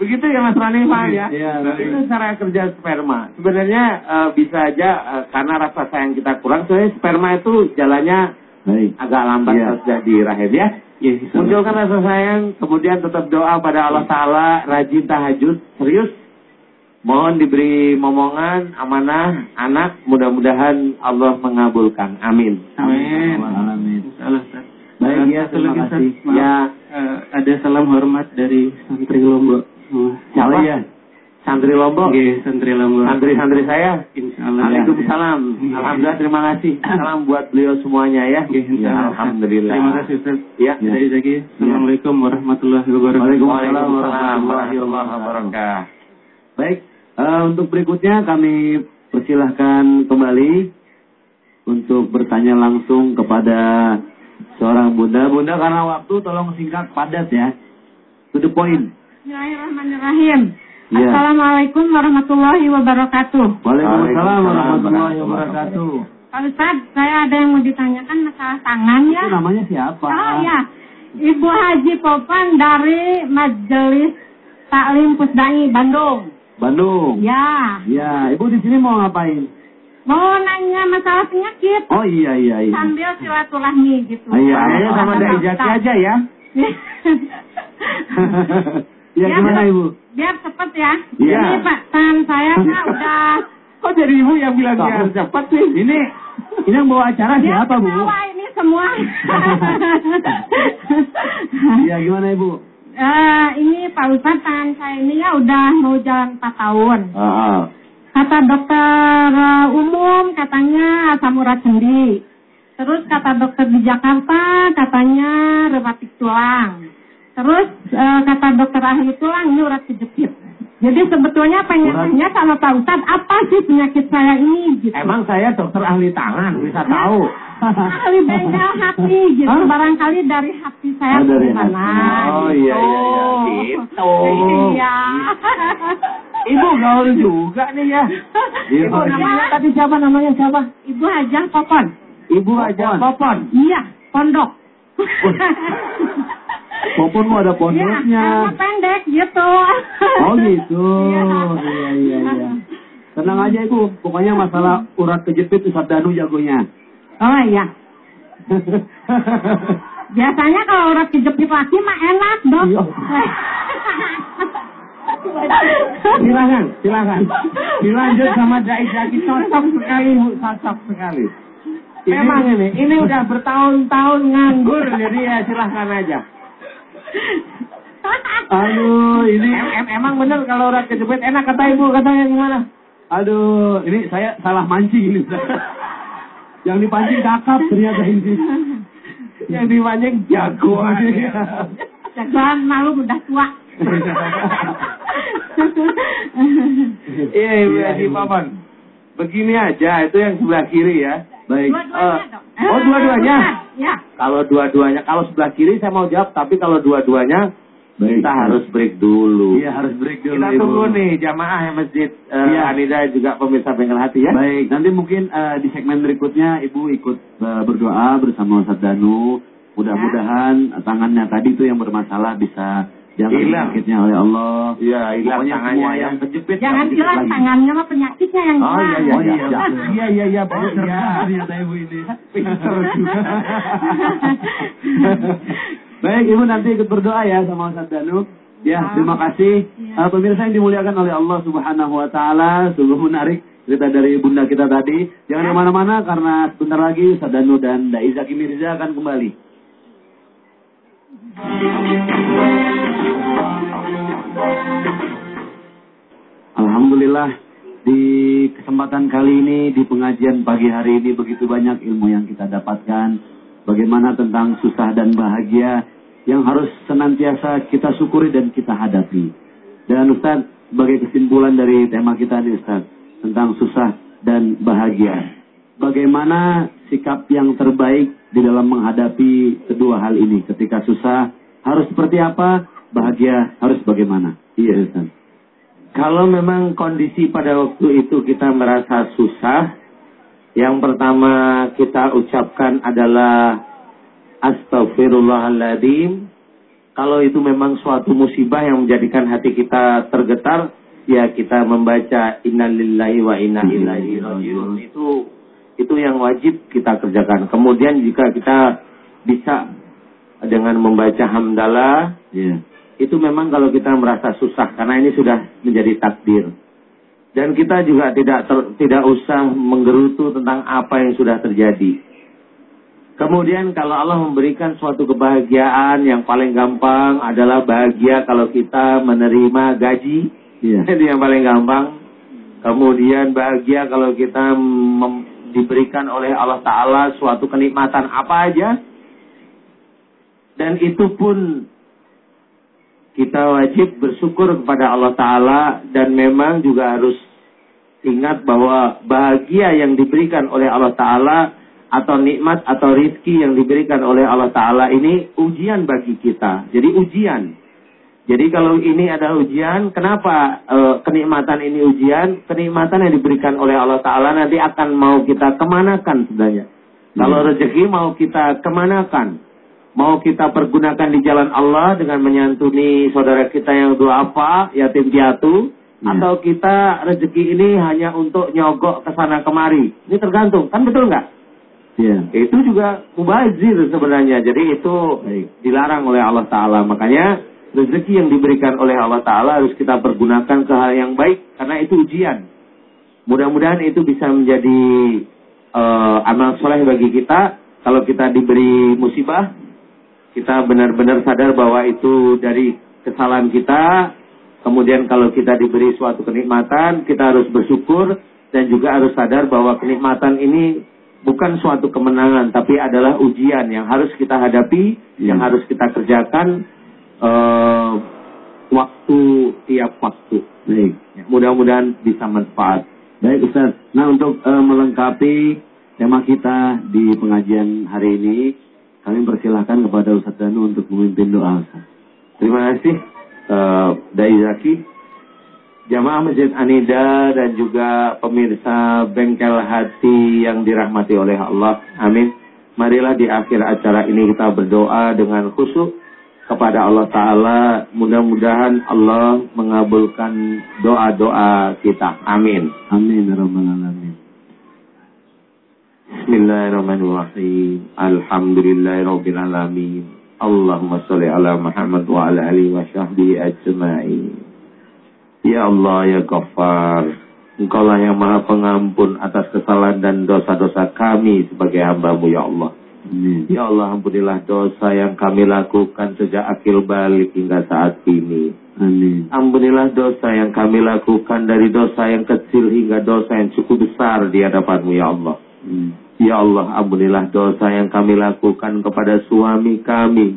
begitu ya Mas Rani paham ya? Iya, itu cara kerja sperma. Sebenarnya eh, bisa aja eh, karena rasa sayang kita kurang, soalnya sperma itu jalannya Baik. agak lambat Iya. kalau sudah di rahim ya. Ya, insya Allah. Munculkan rasa sayang, kemudian tetap doa pada Allah Ta'ala, rajin tahajud, serius. Mohon diberi momongan, amanah, anak, mudah-mudahan Allah mengabulkan. Amin. Amin. Amin. Ustaz. Baik, ya, terima kasih. Maaf. Ya, Eh, ada salam hormat dari santri Lombok. Oh, siapa? Oh, iya. Santri Lombok. Oke, santri Lombok. Santri-santri saya. Insya Allah. Waalaikumsalam. Ya. Alhamdulillah, terima kasih. Salam buat beliau semuanya ya. Oke, insya Ya. Alhamdulillah. Terima kasih, Ustaz. Ya. Ya. Dari Zaki. Assalamualaikum warahmatullahi wabarakatuh. Waalaikumsalam warahmatullahi wabarakatuh. Baik, eh, untuk berikutnya kami persilahkan kembali untuk bertanya langsung kepada seorang bunda. Bunda karena waktu tolong singkat padat ya. To the point. Bismillahirrahmanirrahim. Ya. Assalamualaikum warahmatullahi wabarakatuh. Waalaikumsalam warahmatullahi wabarakatuh. Pak Ustadz, saya ada yang mau ditanyakan masalah tangan ya. Itu namanya siapa? Oh ya, Ibu Haji Popan dari Majelis Taklim Pusdai Bandung. Bandung. Ya, Ya, ibu di sini mau ngapain? mau nanya masalah penyakit Oh iya iya iya. sambil silaturahmi gitu. Ah, iya. Saya sama Dai. Jaki aja ya. ya gimana ibu? Biar cepet ya. Iya. Ini Pak, tangan saya Pak, udah Kok jadi ibu yang bilang harus cepat sih? Ini ini yang bawa acara siapa bu? ini semua. Iya gimana ibu? Eh, ini Pak tangan saya ini ya udah mau jalan 4 tahun. Ah, ah. Kata dokter eh, umum katanya asam urat sendi. Terus kata dokter di Jakarta katanya rematik tulang. Terus eh, kata dokter ahli tulang ini urat kejepit. Jadi sebetulnya pengen Urat- tanya sama Pak Ustadz apa sih penyakit saya ini gitu. Emang saya dokter ahli tangan, bisa tahu. ahli bengkel hati gitu. Hah? Barangkali dari hati saya Oh, dari hati. Oh, iya, iya, iya. Gitu. Iya. Ibu gaul juga nih ya. Ibu namanya tadi siapa namanya siapa? Ibu Hajah Popon. Ibu aja Popon. Iya, pondok. Popon mau ada Iya, pondoknya. karena pendek gitu. Oh gitu. Iya. Iya iya iya. Tenang aja ibu. Pokoknya masalah urat kejepit Ustaz Danu jagonya. Oh iya. Biasanya kalau urat kejepit laki mah enak, Dok. Iya. Silakan, silakan. Dilanjut sama Dai Jaki cocok sekali, Bu. cocok sekali. Memang ini, ini udah bertahun-tahun nganggur, jadi ya silahkan aja. Aduh ini. Em- em- emang bener kalau urat kejepit enak kata ibu, katanya gimana? Aduh ini saya salah mancing ini. Yang dipancing kakap ternyata ini. Yang dimancing jagoan. Jagoan malu udah tua. Iya, Ibu Iya, Haji. Papan. Begini aja, itu yang sebelah kiri ya. Baik. Dua-duanya, Dok. Oh, dua-duanya? Ya. Kalau dua-duanya, kalau sebelah kiri saya mau jawab, tapi kalau dua-duanya kita harus break dulu. Iya harus break dulu. Kita Ibu. tunggu nih jamaah yang masjid uh, Iya. Anida juga pemirsa bengkel hati ya. Baik, nanti mungkin eh, di segmen berikutnya Ibu ikut eh, berdoa bersama Ustaz Danu. Mudah-mudahan eh, tangannya tadi itu yang bermasalah bisa diangkat Hilang. penyakitnya oleh Allah. Iya, hilang Pokoknya tangannya semua ya. yang kejepit Jangan jangan hilang tangannya mah penyakitnya yang Oh, hilang. iya, Oh iya, iya. Iya, iya, iya, baru Pinter ya. banget ternyata Ibu ini. Pinter juga. Baik, Ibu nanti ikut berdoa ya sama Ustaz Danu. Ya, terima kasih. Ya. Eh, pemirsa yang dimuliakan oleh Allah Subhanahu wa taala, sungguh menarik cerita dari Bunda kita tadi. Jangan ke mana-mana karena sebentar lagi Ustaz Danu dan Dai Zaki Mirza akan kembali. Alhamdulillah di kesempatan kali ini di pengajian pagi hari ini begitu banyak ilmu yang kita dapatkan. Bagaimana tentang susah dan bahagia yang harus senantiasa kita syukuri dan kita hadapi. Dan Ustaz, sebagai kesimpulan dari tema kita ini Ustaz, tentang susah dan bahagia. Bagaimana sikap yang terbaik di dalam menghadapi kedua hal ini? Ketika susah harus seperti apa? Bahagia harus bagaimana? Iya Ustaz. Kalau memang kondisi pada waktu itu kita merasa susah, yang pertama kita ucapkan adalah Astaghfirullahaladzim. Kalau itu memang suatu musibah yang menjadikan hati kita tergetar, ya kita membaca Innalillahi wa inna ilaihi rajiun. Itu itu yang wajib kita kerjakan. Kemudian jika kita bisa dengan membaca hamdalah Iya. itu memang kalau kita merasa susah karena ini sudah menjadi takdir. Dan kita juga tidak ter- tidak usah menggerutu tentang apa yang sudah terjadi. Kemudian kalau Allah memberikan suatu kebahagiaan yang paling gampang adalah bahagia kalau kita menerima gaji. Iya. Itu yang paling gampang. Kemudian bahagia kalau kita mem- diberikan oleh Allah Ta'ala suatu kenikmatan apa aja. Dan itu pun kita wajib bersyukur kepada Allah Ta'ala dan memang juga harus ingat bahwa bahagia yang diberikan oleh Allah Ta'ala atau nikmat atau rizki yang diberikan oleh Allah Ta'ala ini ujian bagi kita. Jadi ujian. Jadi kalau ini ada ujian, kenapa eh, kenikmatan ini ujian? Kenikmatan yang diberikan oleh Allah Ta'ala nanti akan mau kita kemanakan sebenarnya. Kalau rezeki mau kita kemanakan? Mau kita pergunakan di jalan Allah dengan menyantuni saudara kita yang dua apa, yatim piatu, Ya. atau kita rezeki ini hanya untuk nyogok ke sana kemari. Ini tergantung, kan betul nggak? Iya. Itu juga mubazir sebenarnya. Jadi itu dilarang oleh Allah Ta'ala. Makanya rezeki yang diberikan oleh Allah Ta'ala harus kita pergunakan ke hal yang baik. Karena itu ujian. Mudah-mudahan itu bisa menjadi eh, amal soleh bagi kita. Kalau kita diberi musibah, kita benar-benar sadar bahwa itu dari kesalahan kita. Kemudian kalau kita diberi suatu kenikmatan, kita harus bersyukur dan juga harus sadar bahwa kenikmatan ini bukan suatu kemenangan, tapi adalah ujian yang harus kita hadapi, Ya. yang harus kita kerjakan eh, waktu tiap waktu. Baik. Ya, Mudah-mudahan bisa manfaat. Baik Ustaz. Nah untuk eh, melengkapi tema kita di pengajian hari ini, kami persilahkan kepada Ustaz Danu untuk memimpin doa. Terima kasih eh, Dai Zaki. Jamaah Masjid Anida dan juga pemirsa Bengkel Hati yang dirahmati oleh Allah. Amin. Marilah di akhir acara ini kita berdoa dengan khusyuk kepada Allah Ta'ala. Mudah-mudahan Allah mengabulkan doa-doa kita. Amin. Amin ya rabbal alamin. Bismillahirrahmanirrahim. Alhamdulillahirrabbilalamin. Allahumma salli ala Muhammad wa ala alihi wa sahbihi ajma'in. Ya Allah, ya Ghaffar. Engkaulah yang maha pengampun atas kesalahan dan dosa-dosa kami sebagai hambamu, Ya Allah. Ya Allah, ampunilah dosa yang kami lakukan sejak akil balik hingga saat ini. Amin. Ampunilah dosa yang kami lakukan dari dosa yang kecil hingga dosa yang cukup besar di hadapanmu, Ya Allah. Amin. Ya Allah, ampunilah dosa yang kami lakukan kepada suami kami,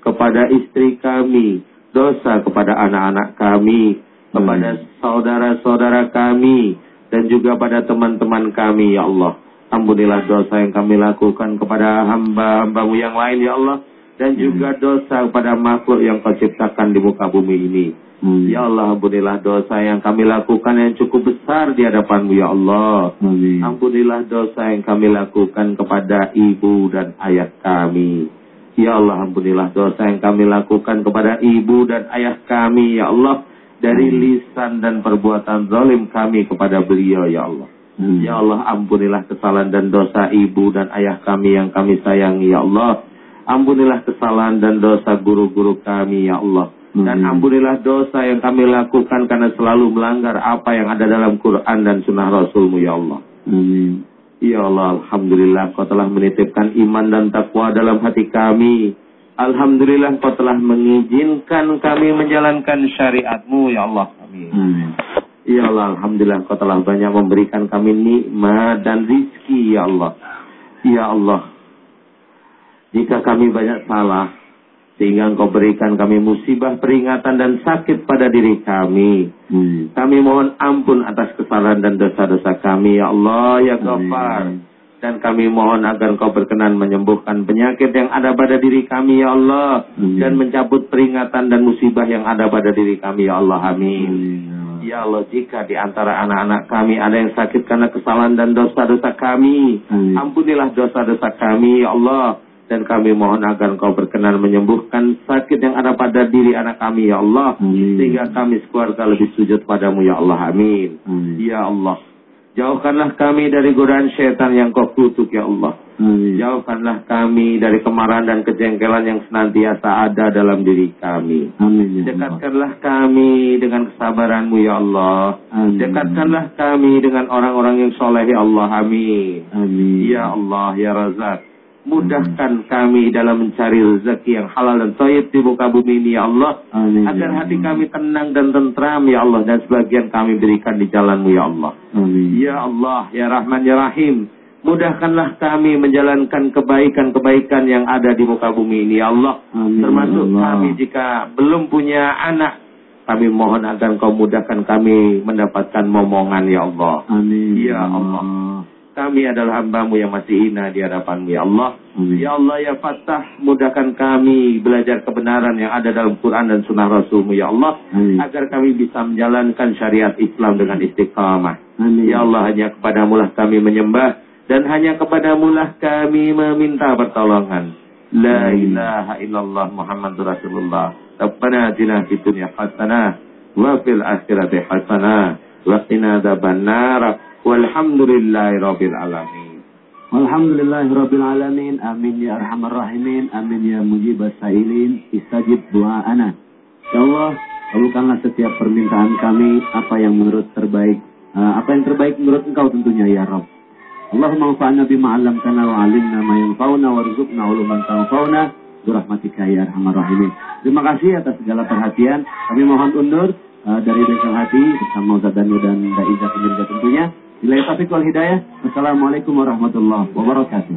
kepada istri kami, dosa kepada anak-anak kami, kepada saudara-saudara kami, dan juga pada teman-teman kami, Ya Allah. Ampunilah dosa yang kami lakukan kepada hamba-hambamu yang lain, Ya Allah. Dan juga dosa kepada makhluk yang kau ciptakan di muka bumi ini. Amin. Ya Allah, ampunilah dosa yang kami lakukan yang cukup besar di hadapanmu, Ya Allah. Amin. Ampunilah dosa yang kami lakukan kepada ibu dan ayah kami. Ya Allah, ampunilah dosa yang kami lakukan kepada ibu dan ayah kami, Ya Allah. Dari lisan dan perbuatan zalim kami kepada beliau, Ya Allah. Amin. Ya Allah, ampunilah kesalahan dan dosa ibu dan ayah kami yang kami sayangi, Ya Allah. Ampunilah kesalahan dan dosa guru-guru kami, Ya Allah. Dan Amin. ampunilah dosa yang kami lakukan karena selalu melanggar apa yang ada dalam Quran dan sunnah Rasulmu, Ya Allah. Amin. Ya Allah, Alhamdulillah kau telah menitipkan iman dan takwa dalam hati kami. Alhamdulillah kau telah mengizinkan kami menjalankan syariatmu, Ya Allah. Amin. Amin. Ya Allah, Alhamdulillah kau telah banyak memberikan kami nikmat dan rizki, Ya Allah. Ya Allah, jika kami banyak salah, sehingga engkau berikan kami musibah, peringatan, dan sakit pada diri kami. Amin. Kami mohon ampun atas kesalahan dan dosa-dosa kami, Ya Allah, Ya Ghaffar. Dan kami mohon agar Engkau berkenan menyembuhkan penyakit yang ada pada diri kami, Ya Allah. Amin. Dan mencabut peringatan dan musibah yang ada pada diri kami, Ya Allah. Amin. Amin. Ya Allah, jika di antara anak-anak kami ada yang sakit karena kesalahan dan dosa-dosa kami, Amin. ampunilah dosa-dosa kami, Ya Allah. Dan kami mohon agar Engkau berkenan menyembuhkan sakit yang ada pada diri anak kami, Ya Allah. Amin. Sehingga kami sekeluarga lebih sujud padamu, Ya Allah. Amin. Amin. Ya Allah, Jauhkanlah kami dari godaan syaitan yang kau kutuk ya Allah. Amin. Jauhkanlah kami dari kemarahan dan kejengkelan yang senantiasa ada dalam diri kami. Amin ya Allah. Dekatkanlah kami dengan kesabaranmu ya Allah. Amin. Dekatkanlah kami dengan orang-orang yang soleh ya Allah. Amin. Amin. Ya Allah, ya Razak. Mudahkan kami dalam mencari rezeki yang halal dan toyib di muka bumi ini ya Allah. Amin. Agar hati kami tenang dan tentram ya Allah. Dan sebagian kami berikan di jalanmu ya Allah. Amin. Ya Allah, ya Rahman, ya Rahim. Mudahkanlah kami menjalankan kebaikan-kebaikan yang ada di muka bumi ini ya Allah. Amin, Termasuk ya Allah. kami jika belum punya anak. Kami mohon agar kau mudahkan kami mendapatkan momongan ya Allah. Amin. Ya Allah. Kami adalah hambamu yang masih hina di hadapanmu ya Allah. Amin. Ya Allah ya Fattah, mudahkan kami belajar kebenaran yang ada dalam Quran dan Sunnah Rasulmu ya Allah. Amin. Agar kami bisa menjalankan syariat Islam dengan istiqamah. Amin. Ya Allah hanya kepadamu lah kami menyembah dan hanya kepadamu lah kami meminta pertolongan. La ilaha illallah Muhammadur Rasulullah. Rabbana atina fid dunya hasanah wa fil akhirati hasanah wa qina adzabannar. Walhamdulillahi rabbil alamin. Alhamdulillahirabbil alamin. Amin ya arhamar rahimin. Amin ya mujibas sailin. Istajib doaana. Ya Allah, kabulkanlah setiap permintaan kami apa yang menurut terbaik eh, apa yang terbaik menurut Engkau tentunya ya Rabb. Allahumma anfa'na bima 'allamtana wa 'allimna ma yanfa'una warzuqna uluman tanfa'una birahmatika ya arhamar rahimin. Terima kasih atas segala perhatian. Kami mohon undur eh, dari Bengkel Hati bersama Ustaz Danu dan Iza Pemirsa tentunya. Bila taufiq wal hidayah. Wassalamualaikum warahmatullahi wabarakatuh.